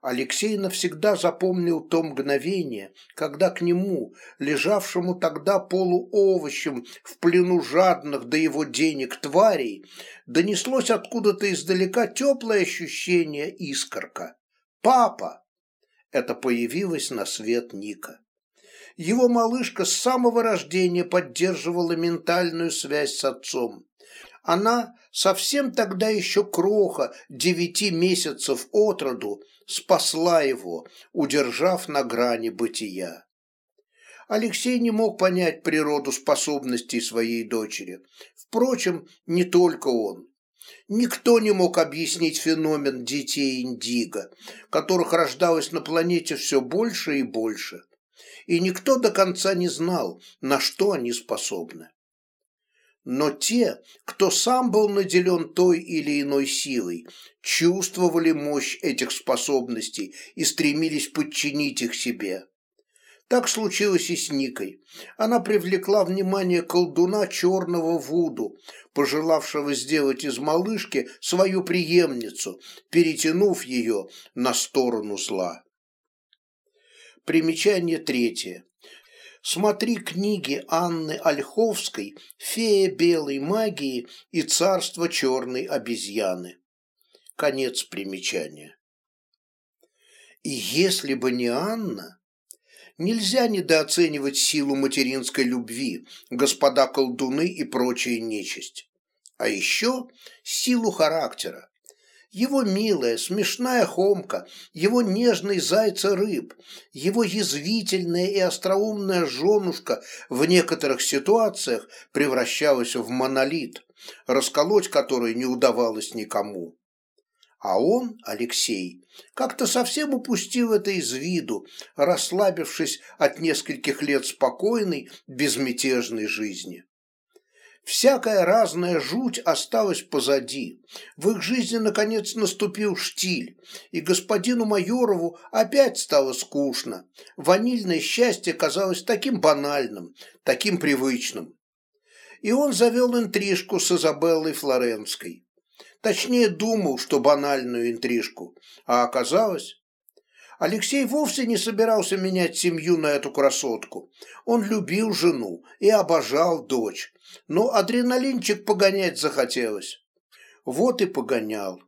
Алексей навсегда запомнил то мгновение, когда к нему, лежавшему тогда полуовощем в плену жадных до его денег тварей, донеслось откуда-то издалека теплое ощущение искорка. «Папа!» Это появилось на свет Ника. Его малышка с самого рождения поддерживала ментальную связь с отцом. Она, совсем тогда еще кроха, девяти месяцев от роду, спасла его, удержав на грани бытия. Алексей не мог понять природу способностей своей дочери. Впрочем, не только он. Никто не мог объяснить феномен детей Индиго, которых рождалось на планете все больше и больше. И никто до конца не знал, на что они способны. Но те, кто сам был наделен той или иной силой, чувствовали мощь этих способностей и стремились подчинить их себе. Так случилось и с Никой. Она привлекла внимание колдуна черного Вуду, пожелавшего сделать из малышки свою преемницу, перетянув ее на сторону зла. Примечание третье. Смотри книги Анны Ольховской «Фея белой магии» и «Царство черной обезьяны». Конец примечания. И если бы не Анна, нельзя недооценивать силу материнской любви, господа колдуны и прочая нечисть. А еще силу характера его милая, смешная хомка, его нежный зайца-рыб, его язвительная и остроумная женушка в некоторых ситуациях превращалась в монолит, расколоть который не удавалось никому. А он, Алексей, как-то совсем упустил это из виду, расслабившись от нескольких лет спокойной, безмятежной жизни. Всякая разная жуть осталась позади. В их жизни, наконец, наступил штиль, и господину Майорову опять стало скучно. Ванильное счастье казалось таким банальным, таким привычным. И он завел интрижку с Изабеллой Флоренской. Точнее, думал, что банальную интрижку, а оказалось, Алексей вовсе не собирался менять семью на эту красотку. Он любил жену и обожал дочь, но адреналинчик погонять захотелось. Вот и погонял.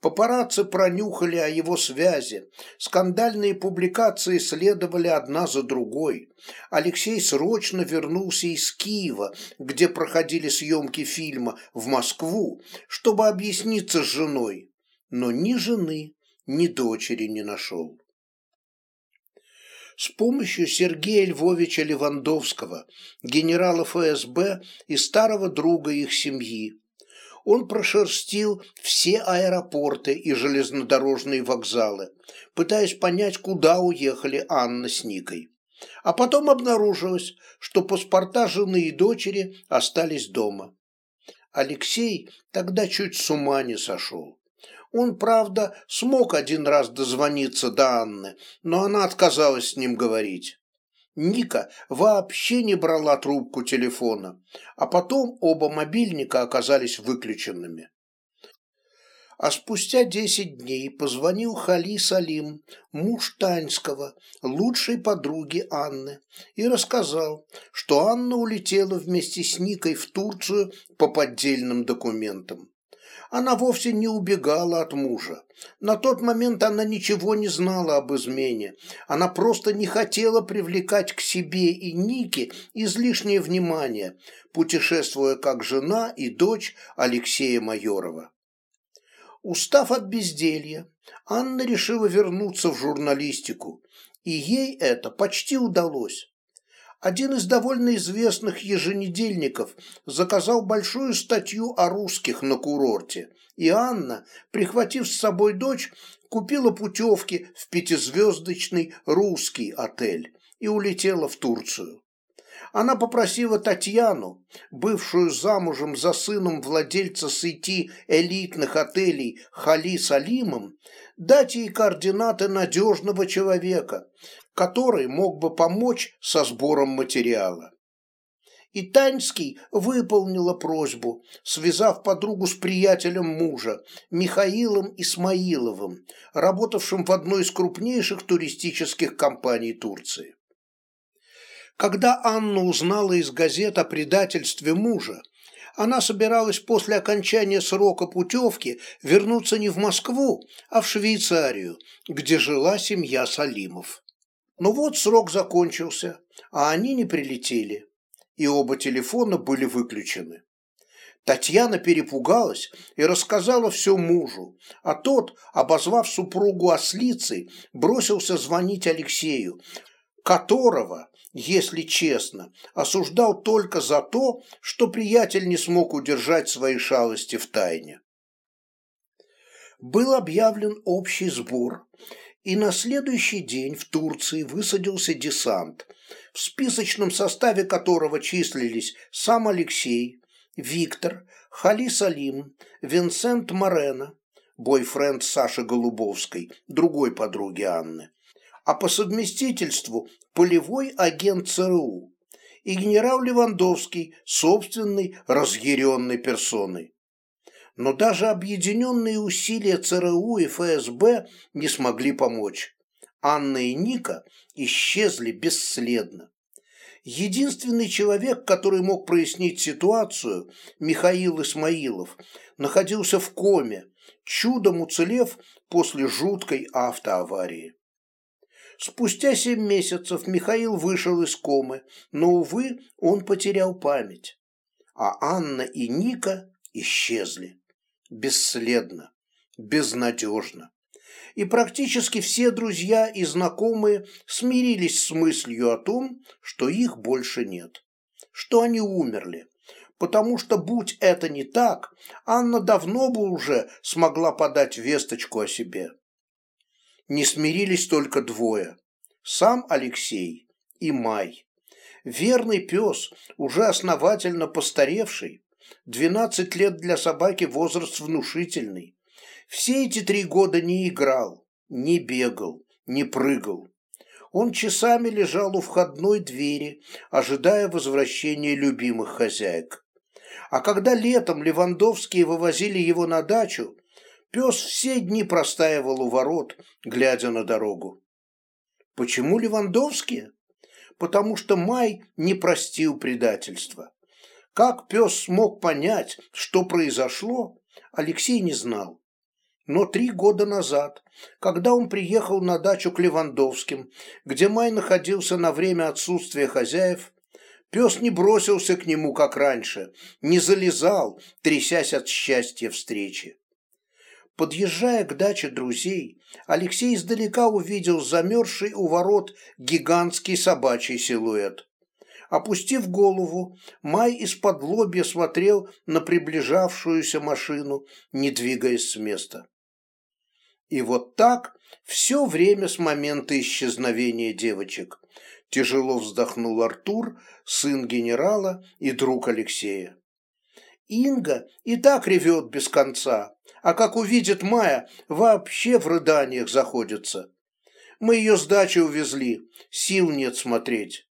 Папарацци пронюхали о его связи, скандальные публикации следовали одна за другой. Алексей срочно вернулся из Киева, где проходили съемки фильма, в Москву, чтобы объясниться с женой. Но ни жены, ни дочери не нашел с помощью Сергея Львовича Левандовского, генерала ФСБ и старого друга их семьи. Он прошерстил все аэропорты и железнодорожные вокзалы, пытаясь понять, куда уехали Анна с Никой. А потом обнаружилось, что паспорта жены и дочери остались дома. Алексей тогда чуть с ума не сошел. Он, правда, смог один раз дозвониться до Анны, но она отказалась с ним говорить. Ника вообще не брала трубку телефона, а потом оба мобильника оказались выключенными. А спустя десять дней позвонил Хали Салим, муж Таньского, лучшей подруги Анны, и рассказал, что Анна улетела вместе с Никой в Турцию по поддельным документам. Она вовсе не убегала от мужа. На тот момент она ничего не знала об измене. Она просто не хотела привлекать к себе и Нике излишнее внимание, путешествуя как жена и дочь Алексея Майорова. Устав от безделья, Анна решила вернуться в журналистику, и ей это почти удалось. Один из довольно известных еженедельников заказал большую статью о русских на курорте, и Анна, прихватив с собой дочь, купила путевки в пятизвездочный русский отель и улетела в Турцию. Она попросила Татьяну, бывшую замужем за сыном владельца сети элитных отелей Хали Салимом, дать ей координаты надежного человека, который мог бы помочь со сбором материала. И Таньский выполнила просьбу, связав подругу с приятелем мужа, Михаилом Исмаиловым, работавшим в одной из крупнейших туристических компаний Турции. Когда Анна узнала из газет о предательстве мужа, она собиралась после окончания срока путевки вернуться не в Москву, а в Швейцарию, где жила семья Салимов. Но вот срок закончился, а они не прилетели, и оба телефона были выключены. Татьяна перепугалась и рассказала все мужу, а тот, обозвав супругу ослицей, бросился звонить Алексею, которого, если честно, осуждал только за то, что приятель не смог удержать свои шалости в тайне. Был объявлен общий сбор, и на следующий день в Турции высадился десант, в списочном составе которого числились сам Алексей, Виктор, Хали Салим, Винсент Морено, бойфренд Саши Голубовской, другой подруги Анны, а по совместительству полевой агент ЦРУ и генерал Левандовский собственной разъяренной персоной но даже объединенные усилия ЦРУ и ФСБ не смогли помочь. Анна и Ника исчезли бесследно. Единственный человек, который мог прояснить ситуацию, Михаил Исмаилов, находился в коме, чудом уцелев после жуткой автоаварии. Спустя семь месяцев Михаил вышел из комы, но, увы, он потерял память. А Анна и Ника исчезли бесследно, безнадежно. И практически все друзья и знакомые смирились с мыслью о том, что их больше нет, что они умерли, потому что, будь это не так, Анна давно бы уже смогла подать весточку о себе. Не смирились только двое – сам Алексей и Май. Верный пес, уже основательно постаревший, двенадцать лет для собаки возраст внушительный. Все эти три года не играл, не бегал, не прыгал. Он часами лежал у входной двери, ожидая возвращения любимых хозяек. А когда летом Левандовские вывозили его на дачу, пес все дни простаивал у ворот, глядя на дорогу. Почему Левандовские? Потому что Май не простил предательства. Как пес смог понять, что произошло, Алексей не знал. Но три года назад, когда он приехал на дачу к Левандовским, где Май находился на время отсутствия хозяев, пес не бросился к нему, как раньше, не залезал, трясясь от счастья встречи. Подъезжая к даче друзей, Алексей издалека увидел замерзший у ворот гигантский собачий силуэт. Опустив голову, Май из-под лобья смотрел на приближавшуюся машину, не двигаясь с места. И вот так все время с момента исчезновения девочек. Тяжело вздохнул Артур, сын генерала и друг Алексея. Инга и так ревет без конца, а как увидит Майя, вообще в рыданиях заходится. Мы ее с дачи увезли, сил нет смотреть.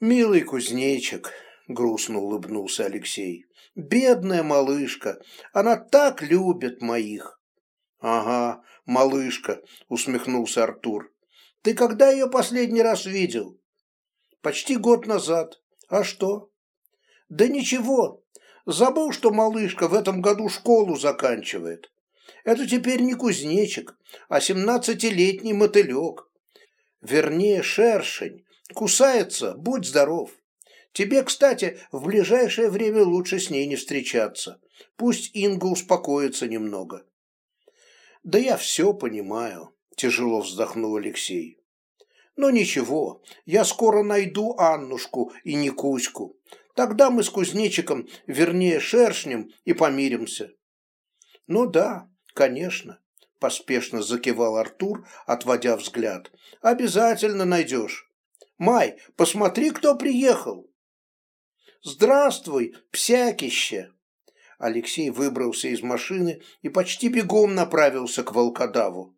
«Милый кузнечик», — грустно улыбнулся Алексей, — «бедная малышка, она так любит моих». «Ага, малышка», — усмехнулся Артур. «Ты когда ее последний раз видел?» «Почти год назад. А что?» «Да ничего. Забыл, что малышка в этом году школу заканчивает. Это теперь не кузнечик, а семнадцатилетний мотылек. Вернее, шершень. Кусается, будь здоров. Тебе, кстати, в ближайшее время лучше с ней не встречаться. Пусть Инга успокоится немного. Да я все понимаю, тяжело вздохнул Алексей. Но ничего, я скоро найду Аннушку и Никуську. Тогда мы с кузнечиком, вернее шершнем, и помиримся. Ну да, конечно, поспешно закивал Артур, отводя взгляд. Обязательно найдешь. Май, посмотри, кто приехал. Здравствуй, псякище. Алексей выбрался из машины и почти бегом направился к волкодаву.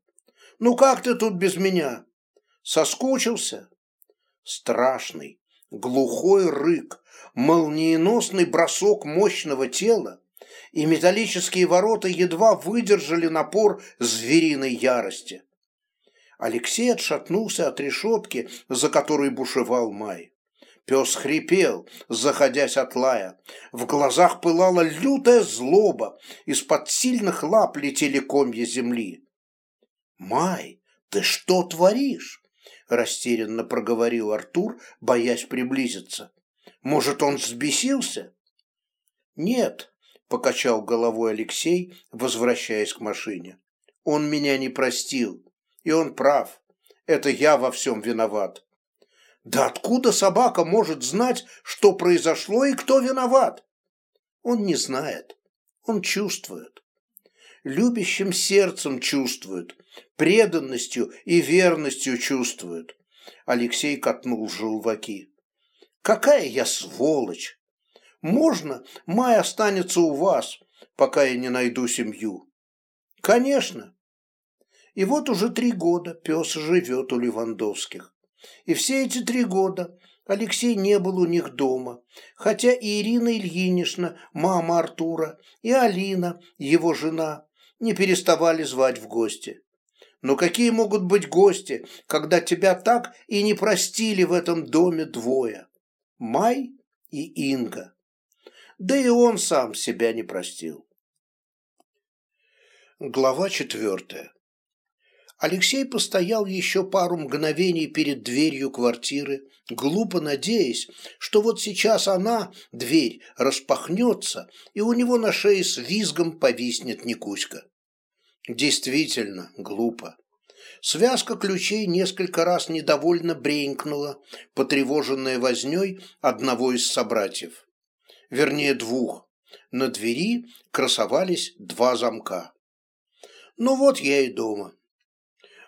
«Ну как ты тут без меня? Соскучился?» Страшный, глухой рык, молниеносный бросок мощного тела, и металлические ворота едва выдержали напор звериной ярости. Алексей отшатнулся от решетки, за которой бушевал Май. Пес хрипел, заходясь от лая. В глазах пылала лютая злоба, из-под сильных лап летели комья земли. «Май, ты что творишь?» растерянно проговорил Артур, боясь приблизиться. Может, он взбесился? Нет, покачал головой Алексей, возвращаясь к машине. Он меня не простил, и он прав. Это я во всем виноват. Да откуда собака может знать, что произошло и кто виноват? Он не знает, он чувствует. Любящим сердцем чувствует, преданностью и верностью чувствуют. Алексей катнул желваки. Какая я сволочь! Можно, Май останется у вас, пока я не найду семью? Конечно. И вот уже три года пес живет у Левандовских. И все эти три года Алексей не был у них дома, хотя и Ирина Ильинична, мама Артура, и Алина, его жена, не переставали звать в гости. Но какие могут быть гости, когда тебя так и не простили в этом доме двое? Май и Инга. Да и он сам себя не простил. Глава четвертая. Алексей постоял еще пару мгновений перед дверью квартиры, глупо надеясь, что вот сейчас она, дверь, распахнется, и у него на шее с визгом повиснет Никуська. Действительно, глупо. Связка ключей несколько раз недовольно бренькнула, потревоженная вознёй одного из собратьев. Вернее, двух. На двери красовались два замка. Ну вот я и дома.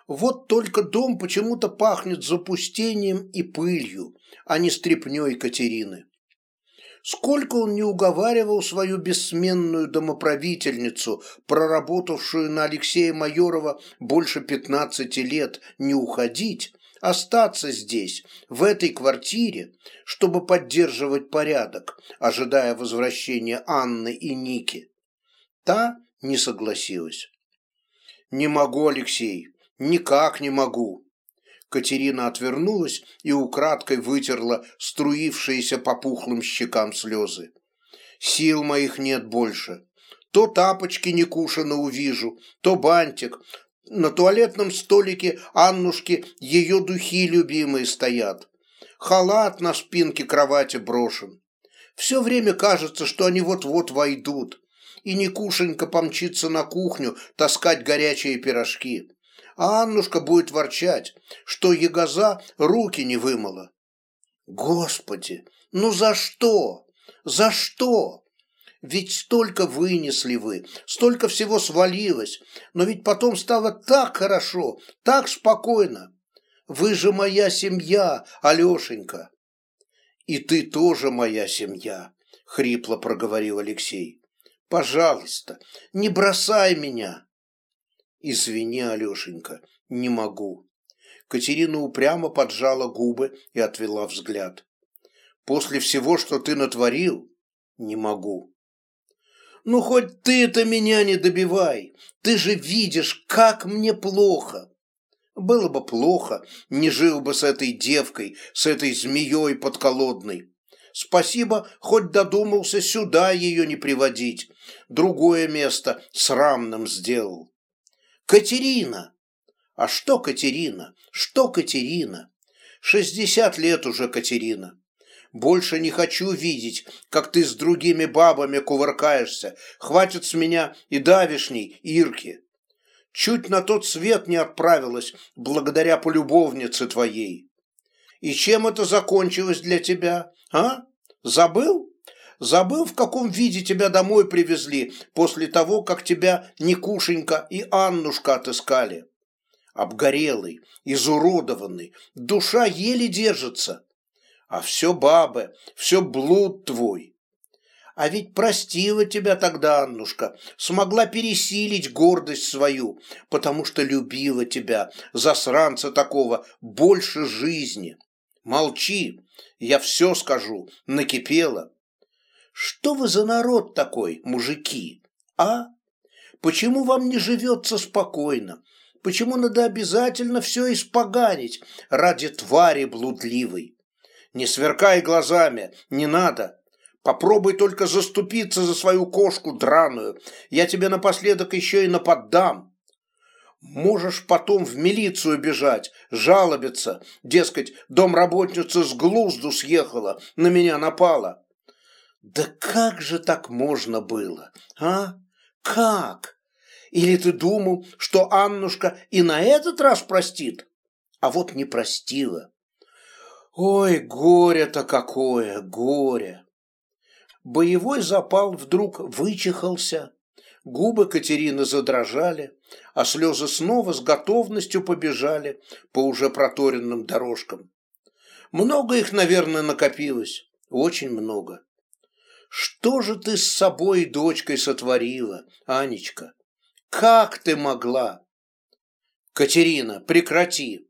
Вот только дом почему-то пахнет запустением и пылью, а не стряпнёй Катерины. Сколько он не уговаривал свою бессменную домоправительницу, проработавшую на Алексея Майорова больше пятнадцати лет, не уходить, остаться здесь, в этой квартире, чтобы поддерживать порядок, ожидая возвращения Анны и Ники. Та не согласилась. «Не могу, Алексей, никак не могу». Катерина отвернулась и украдкой вытерла струившиеся по пухлым щекам слезы. «Сил моих нет больше. То тапочки некушено увижу, то бантик, на туалетном столике Аннушки ее духи любимые стоят. Халат на спинке кровати брошен. Все время кажется, что они вот-вот войдут. И Никушенька помчится на кухню таскать горячие пирожки. А Аннушка будет ворчать, что ягоза руки не вымыла. Господи, ну за что? За что? Ведь столько вынесли вы, столько всего свалилось, но ведь потом стало так хорошо, так спокойно. Вы же моя семья, Алешенька. И ты тоже моя семья, хрипло проговорил Алексей. Пожалуйста, не бросай меня. Извини, Алешенька, не могу. Катерина упрямо поджала губы и отвела взгляд. После всего, что ты натворил, не могу. Ну, хоть ты-то меня не добивай. Ты же видишь, как мне плохо. Было бы плохо, не жил бы с этой девкой, с этой змеей подколодной. Спасибо, хоть додумался сюда ее не приводить. Другое место срамным сделал. Катерина! А что Катерина? Что Катерина? Шестьдесят лет уже Катерина. Больше не хочу видеть, как ты с другими бабами кувыркаешься. Хватит с меня и давишней Ирки. Чуть на тот свет не отправилась, благодаря полюбовнице твоей. И чем это закончилось для тебя, а? Забыл? Забыл, в каком виде тебя домой привезли после того, как тебя Никушенька и Аннушка отыскали? Обгорелый, изуродованный, душа еле держится а все бабы, все блуд твой. А ведь простила тебя тогда, Аннушка, смогла пересилить гордость свою, потому что любила тебя, засранца такого, больше жизни. Молчи, я все скажу, накипела. Что вы за народ такой, мужики, а? Почему вам не живется спокойно? Почему надо обязательно все испоганить ради твари блудливой? Не сверкай глазами, не надо. Попробуй только заступиться за свою кошку драную. Я тебе напоследок еще и наподдам. Можешь потом в милицию бежать, жалобиться. Дескать, домработница с глузду съехала, на меня напала. Да как же так можно было, а? Как? Или ты думал, что Аннушка и на этот раз простит? А вот не простила. Ой, горе-то какое, горе! Боевой запал вдруг вычихался, губы Катерины задрожали, а слезы снова с готовностью побежали по уже проторенным дорожкам. Много их, наверное, накопилось, очень много. Что же ты с собой и дочкой сотворила, Анечка? Как ты могла? Катерина, прекрати!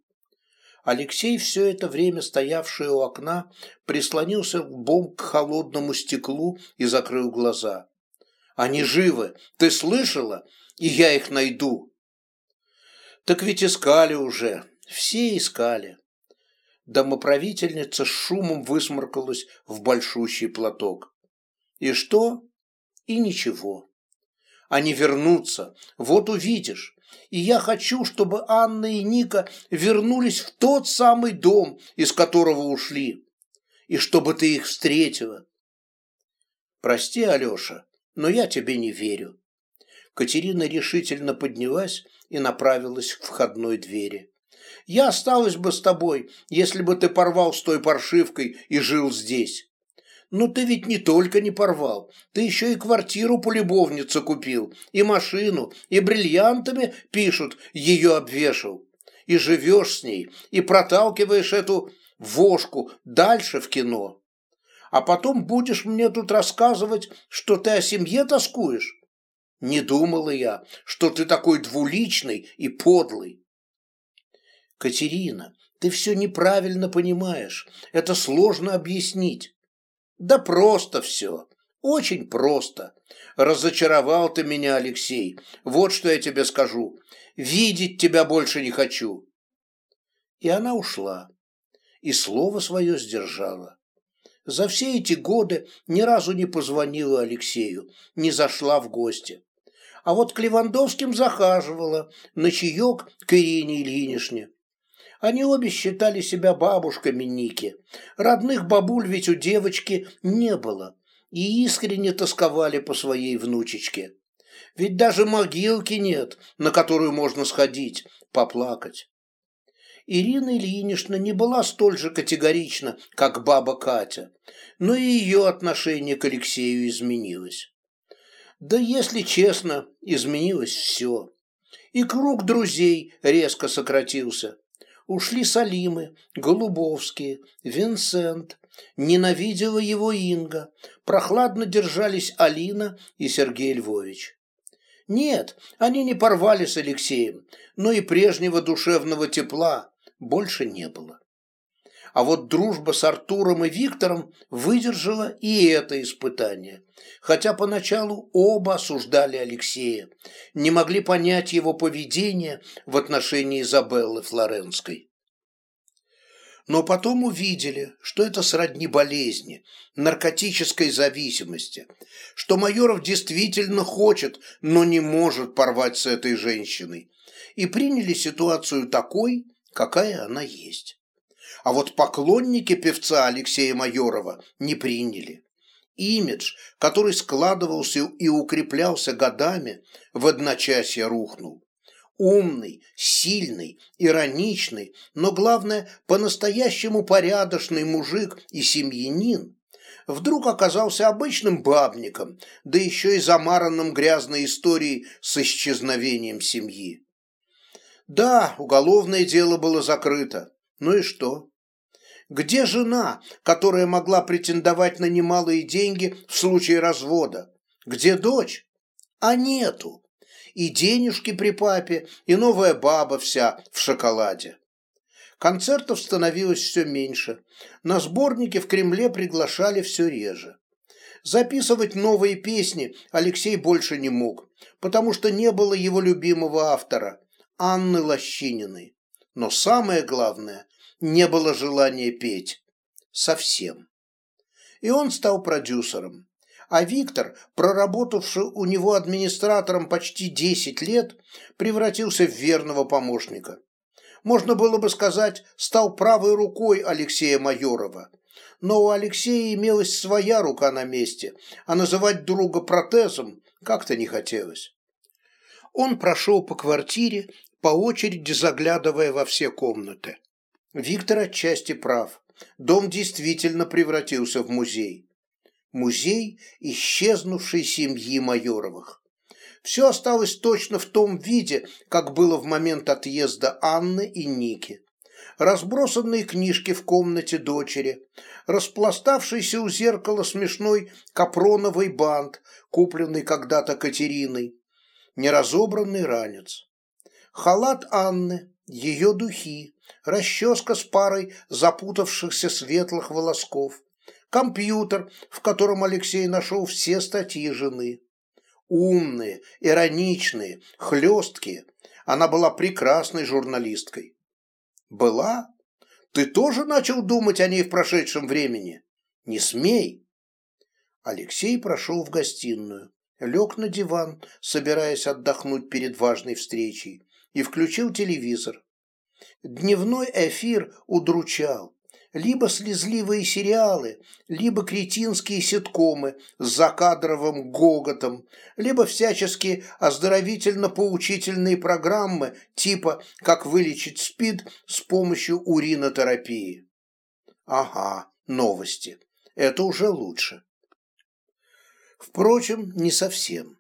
Алексей, все это время стоявший у окна, прислонился лбом к холодному стеклу и закрыл глаза. «Они живы! Ты слышала? И я их найду!» «Так ведь искали уже, все искали!» Домоправительница с шумом высморкалась в большущий платок. «И что?» «И ничего. Они вернутся, вот увидишь и я хочу, чтобы Анна и Ника вернулись в тот самый дом, из которого ушли, и чтобы ты их встретила. Прости, Алеша, но я тебе не верю. Катерина решительно поднялась и направилась к входной двери. Я осталась бы с тобой, если бы ты порвал с той паршивкой и жил здесь. «Ну ты ведь не только не порвал, ты еще и квартиру по любовнице купил, и машину, и бриллиантами, пишут, ее обвешал. и живешь с ней, и проталкиваешь эту вошку дальше в кино. А потом будешь мне тут рассказывать, что ты о семье тоскуешь? Не думала я, что ты такой двуличный и подлый. Катерина, ты все неправильно понимаешь. Это сложно объяснить. Да просто все. Очень просто. Разочаровал ты меня, Алексей. Вот что я тебе скажу. Видеть тебя больше не хочу. И она ушла. И слово свое сдержала. За все эти годы ни разу не позвонила Алексею, не зашла в гости. А вот к Левандовским захаживала, на чаек к Ирине Ильинишне. Они обе считали себя бабушками Ники. Родных бабуль ведь у девочки не было. И искренне тосковали по своей внучечке. Ведь даже могилки нет, на которую можно сходить, поплакать. Ирина Ильинична не была столь же категорична, как баба Катя, но и ее отношение к Алексею изменилось. Да если честно, изменилось все. И круг друзей резко сократился ушли Салимы, Голубовские, Винсент, ненавидела его Инга, прохладно держались Алина и Сергей Львович. Нет, они не порвали с Алексеем, но и прежнего душевного тепла больше не было. А вот дружба с Артуром и Виктором выдержала и это испытание, хотя поначалу оба осуждали Алексея, не могли понять его поведение в отношении Изабеллы Флоренской. Но потом увидели, что это сродни болезни, наркотической зависимости, что Майоров действительно хочет, но не может порвать с этой женщиной, и приняли ситуацию такой, какая она есть а вот поклонники певца Алексея Майорова не приняли. Имидж, который складывался и укреплялся годами, в одночасье рухнул. Умный, сильный, ироничный, но, главное, по-настоящему порядочный мужик и семьянин вдруг оказался обычным бабником, да еще и замаранным грязной историей с исчезновением семьи. Да, уголовное дело было закрыто. Ну и что? Где жена, которая могла претендовать на немалые деньги в случае развода? Где дочь? А нету. И денежки при папе, и новая баба вся в шоколаде. Концертов становилось все меньше. На сборники в Кремле приглашали все реже. Записывать новые песни Алексей больше не мог, потому что не было его любимого автора, Анны Лощининой. Но самое главное, не было желания петь. Совсем. И он стал продюсером. А Виктор, проработавший у него администратором почти 10 лет, превратился в верного помощника. Можно было бы сказать, стал правой рукой Алексея Майорова. Но у Алексея имелась своя рука на месте, а называть друга протезом как-то не хотелось. Он прошел по квартире, по очереди заглядывая во все комнаты. Виктор отчасти прав. Дом действительно превратился в музей. Музей исчезнувшей семьи Майоровых. Все осталось точно в том виде, как было в момент отъезда Анны и Ники. Разбросанные книжки в комнате дочери, распластавшийся у зеркала смешной капроновый бант, купленный когда-то Катериной, неразобранный ранец. Халат Анны, ее духи, расческа с парой запутавшихся светлых волосков, компьютер, в котором Алексей нашел все статьи жены. Умные, ироничные, хлесткие. Она была прекрасной журналисткой. Была? Ты тоже начал думать о ней в прошедшем времени? Не смей. Алексей прошел в гостиную, лег на диван, собираясь отдохнуть перед важной встречей, и включил телевизор. Дневной эфир удручал. Либо слезливые сериалы, либо кретинские ситкомы с закадровым гоготом, либо всяческие оздоровительно-поучительные программы типа «Как вылечить СПИД с помощью уринотерапии». Ага, новости. Это уже лучше. Впрочем, не совсем.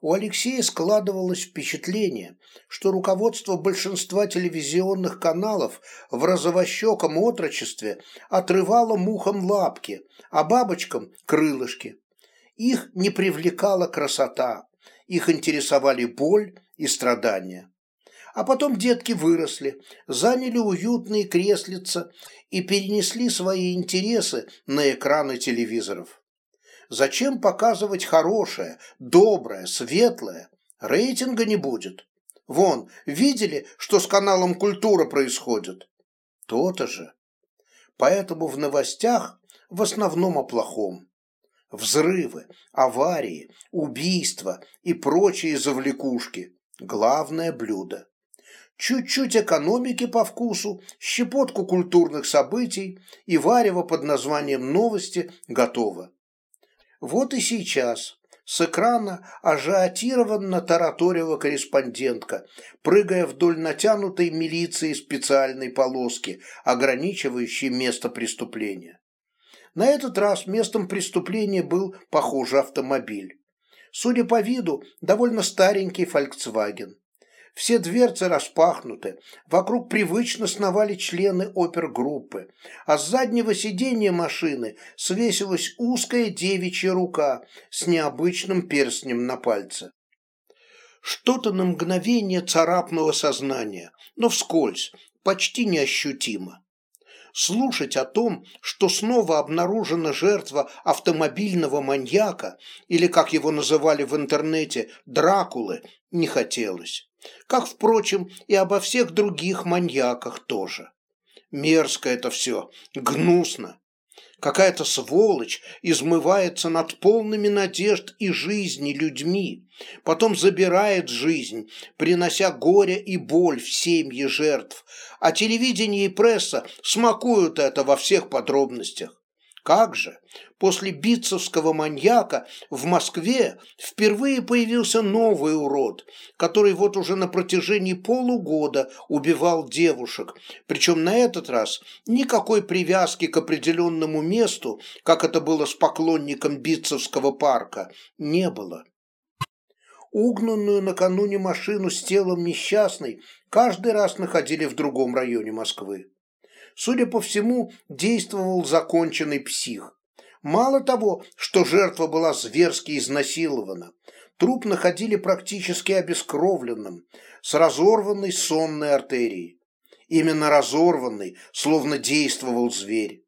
У Алексея складывалось впечатление, что руководство большинства телевизионных каналов в розовощеком отрочестве отрывало мухам лапки, а бабочкам – крылышки. Их не привлекала красота, их интересовали боль и страдания. А потом детки выросли, заняли уютные креслица и перенесли свои интересы на экраны телевизоров. Зачем показывать хорошее, доброе, светлое? Рейтинга не будет. Вон, видели, что с каналом «Культура» происходит? То-то же. Поэтому в новостях в основном о плохом. Взрывы, аварии, убийства и прочие завлекушки – главное блюдо чуть-чуть экономики по вкусу, щепотку культурных событий и варево под названием «Новости» готово. Вот и сейчас с экрана ажиотированно тараторила корреспондентка, прыгая вдоль натянутой милиции специальной полоски, ограничивающей место преступления. На этот раз местом преступления был, похоже, автомобиль. Судя по виду, довольно старенький Volkswagen. Все дверцы распахнуты, вокруг привычно сновали члены опергруппы, а с заднего сиденья машины свесилась узкая девичья рука с необычным перстнем на пальце. Что-то на мгновение царапнуло сознание, но вскользь, почти неощутимо. Слушать о том, что снова обнаружена жертва автомобильного маньяка, или, как его называли в интернете, Дракулы, не хотелось. Как, впрочем, и обо всех других маньяках тоже. Мерзко это все, гнусно. Какая-то сволочь измывается над полными надежд и жизни людьми, потом забирает жизнь, принося горе и боль в семьи жертв, а телевидение и пресса смакуют это во всех подробностях. Как же, после битцевского маньяка в Москве впервые появился новый урод, который вот уже на протяжении полугода убивал девушек, причем на этот раз никакой привязки к определенному месту, как это было с поклонником битцевского парка, не было. Угнанную накануне машину с телом несчастной каждый раз находили в другом районе Москвы судя по всему, действовал законченный псих. Мало того, что жертва была зверски изнасилована, труп находили практически обескровленным, с разорванной сонной артерией. Именно разорванный, словно действовал зверь.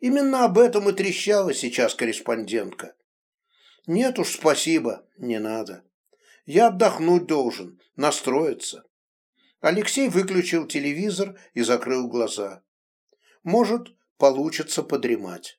Именно об этом и трещала сейчас корреспондентка. Нет уж, спасибо, не надо. Я отдохнуть должен, настроиться. Алексей выключил телевизор и закрыл глаза. Может, получится подремать.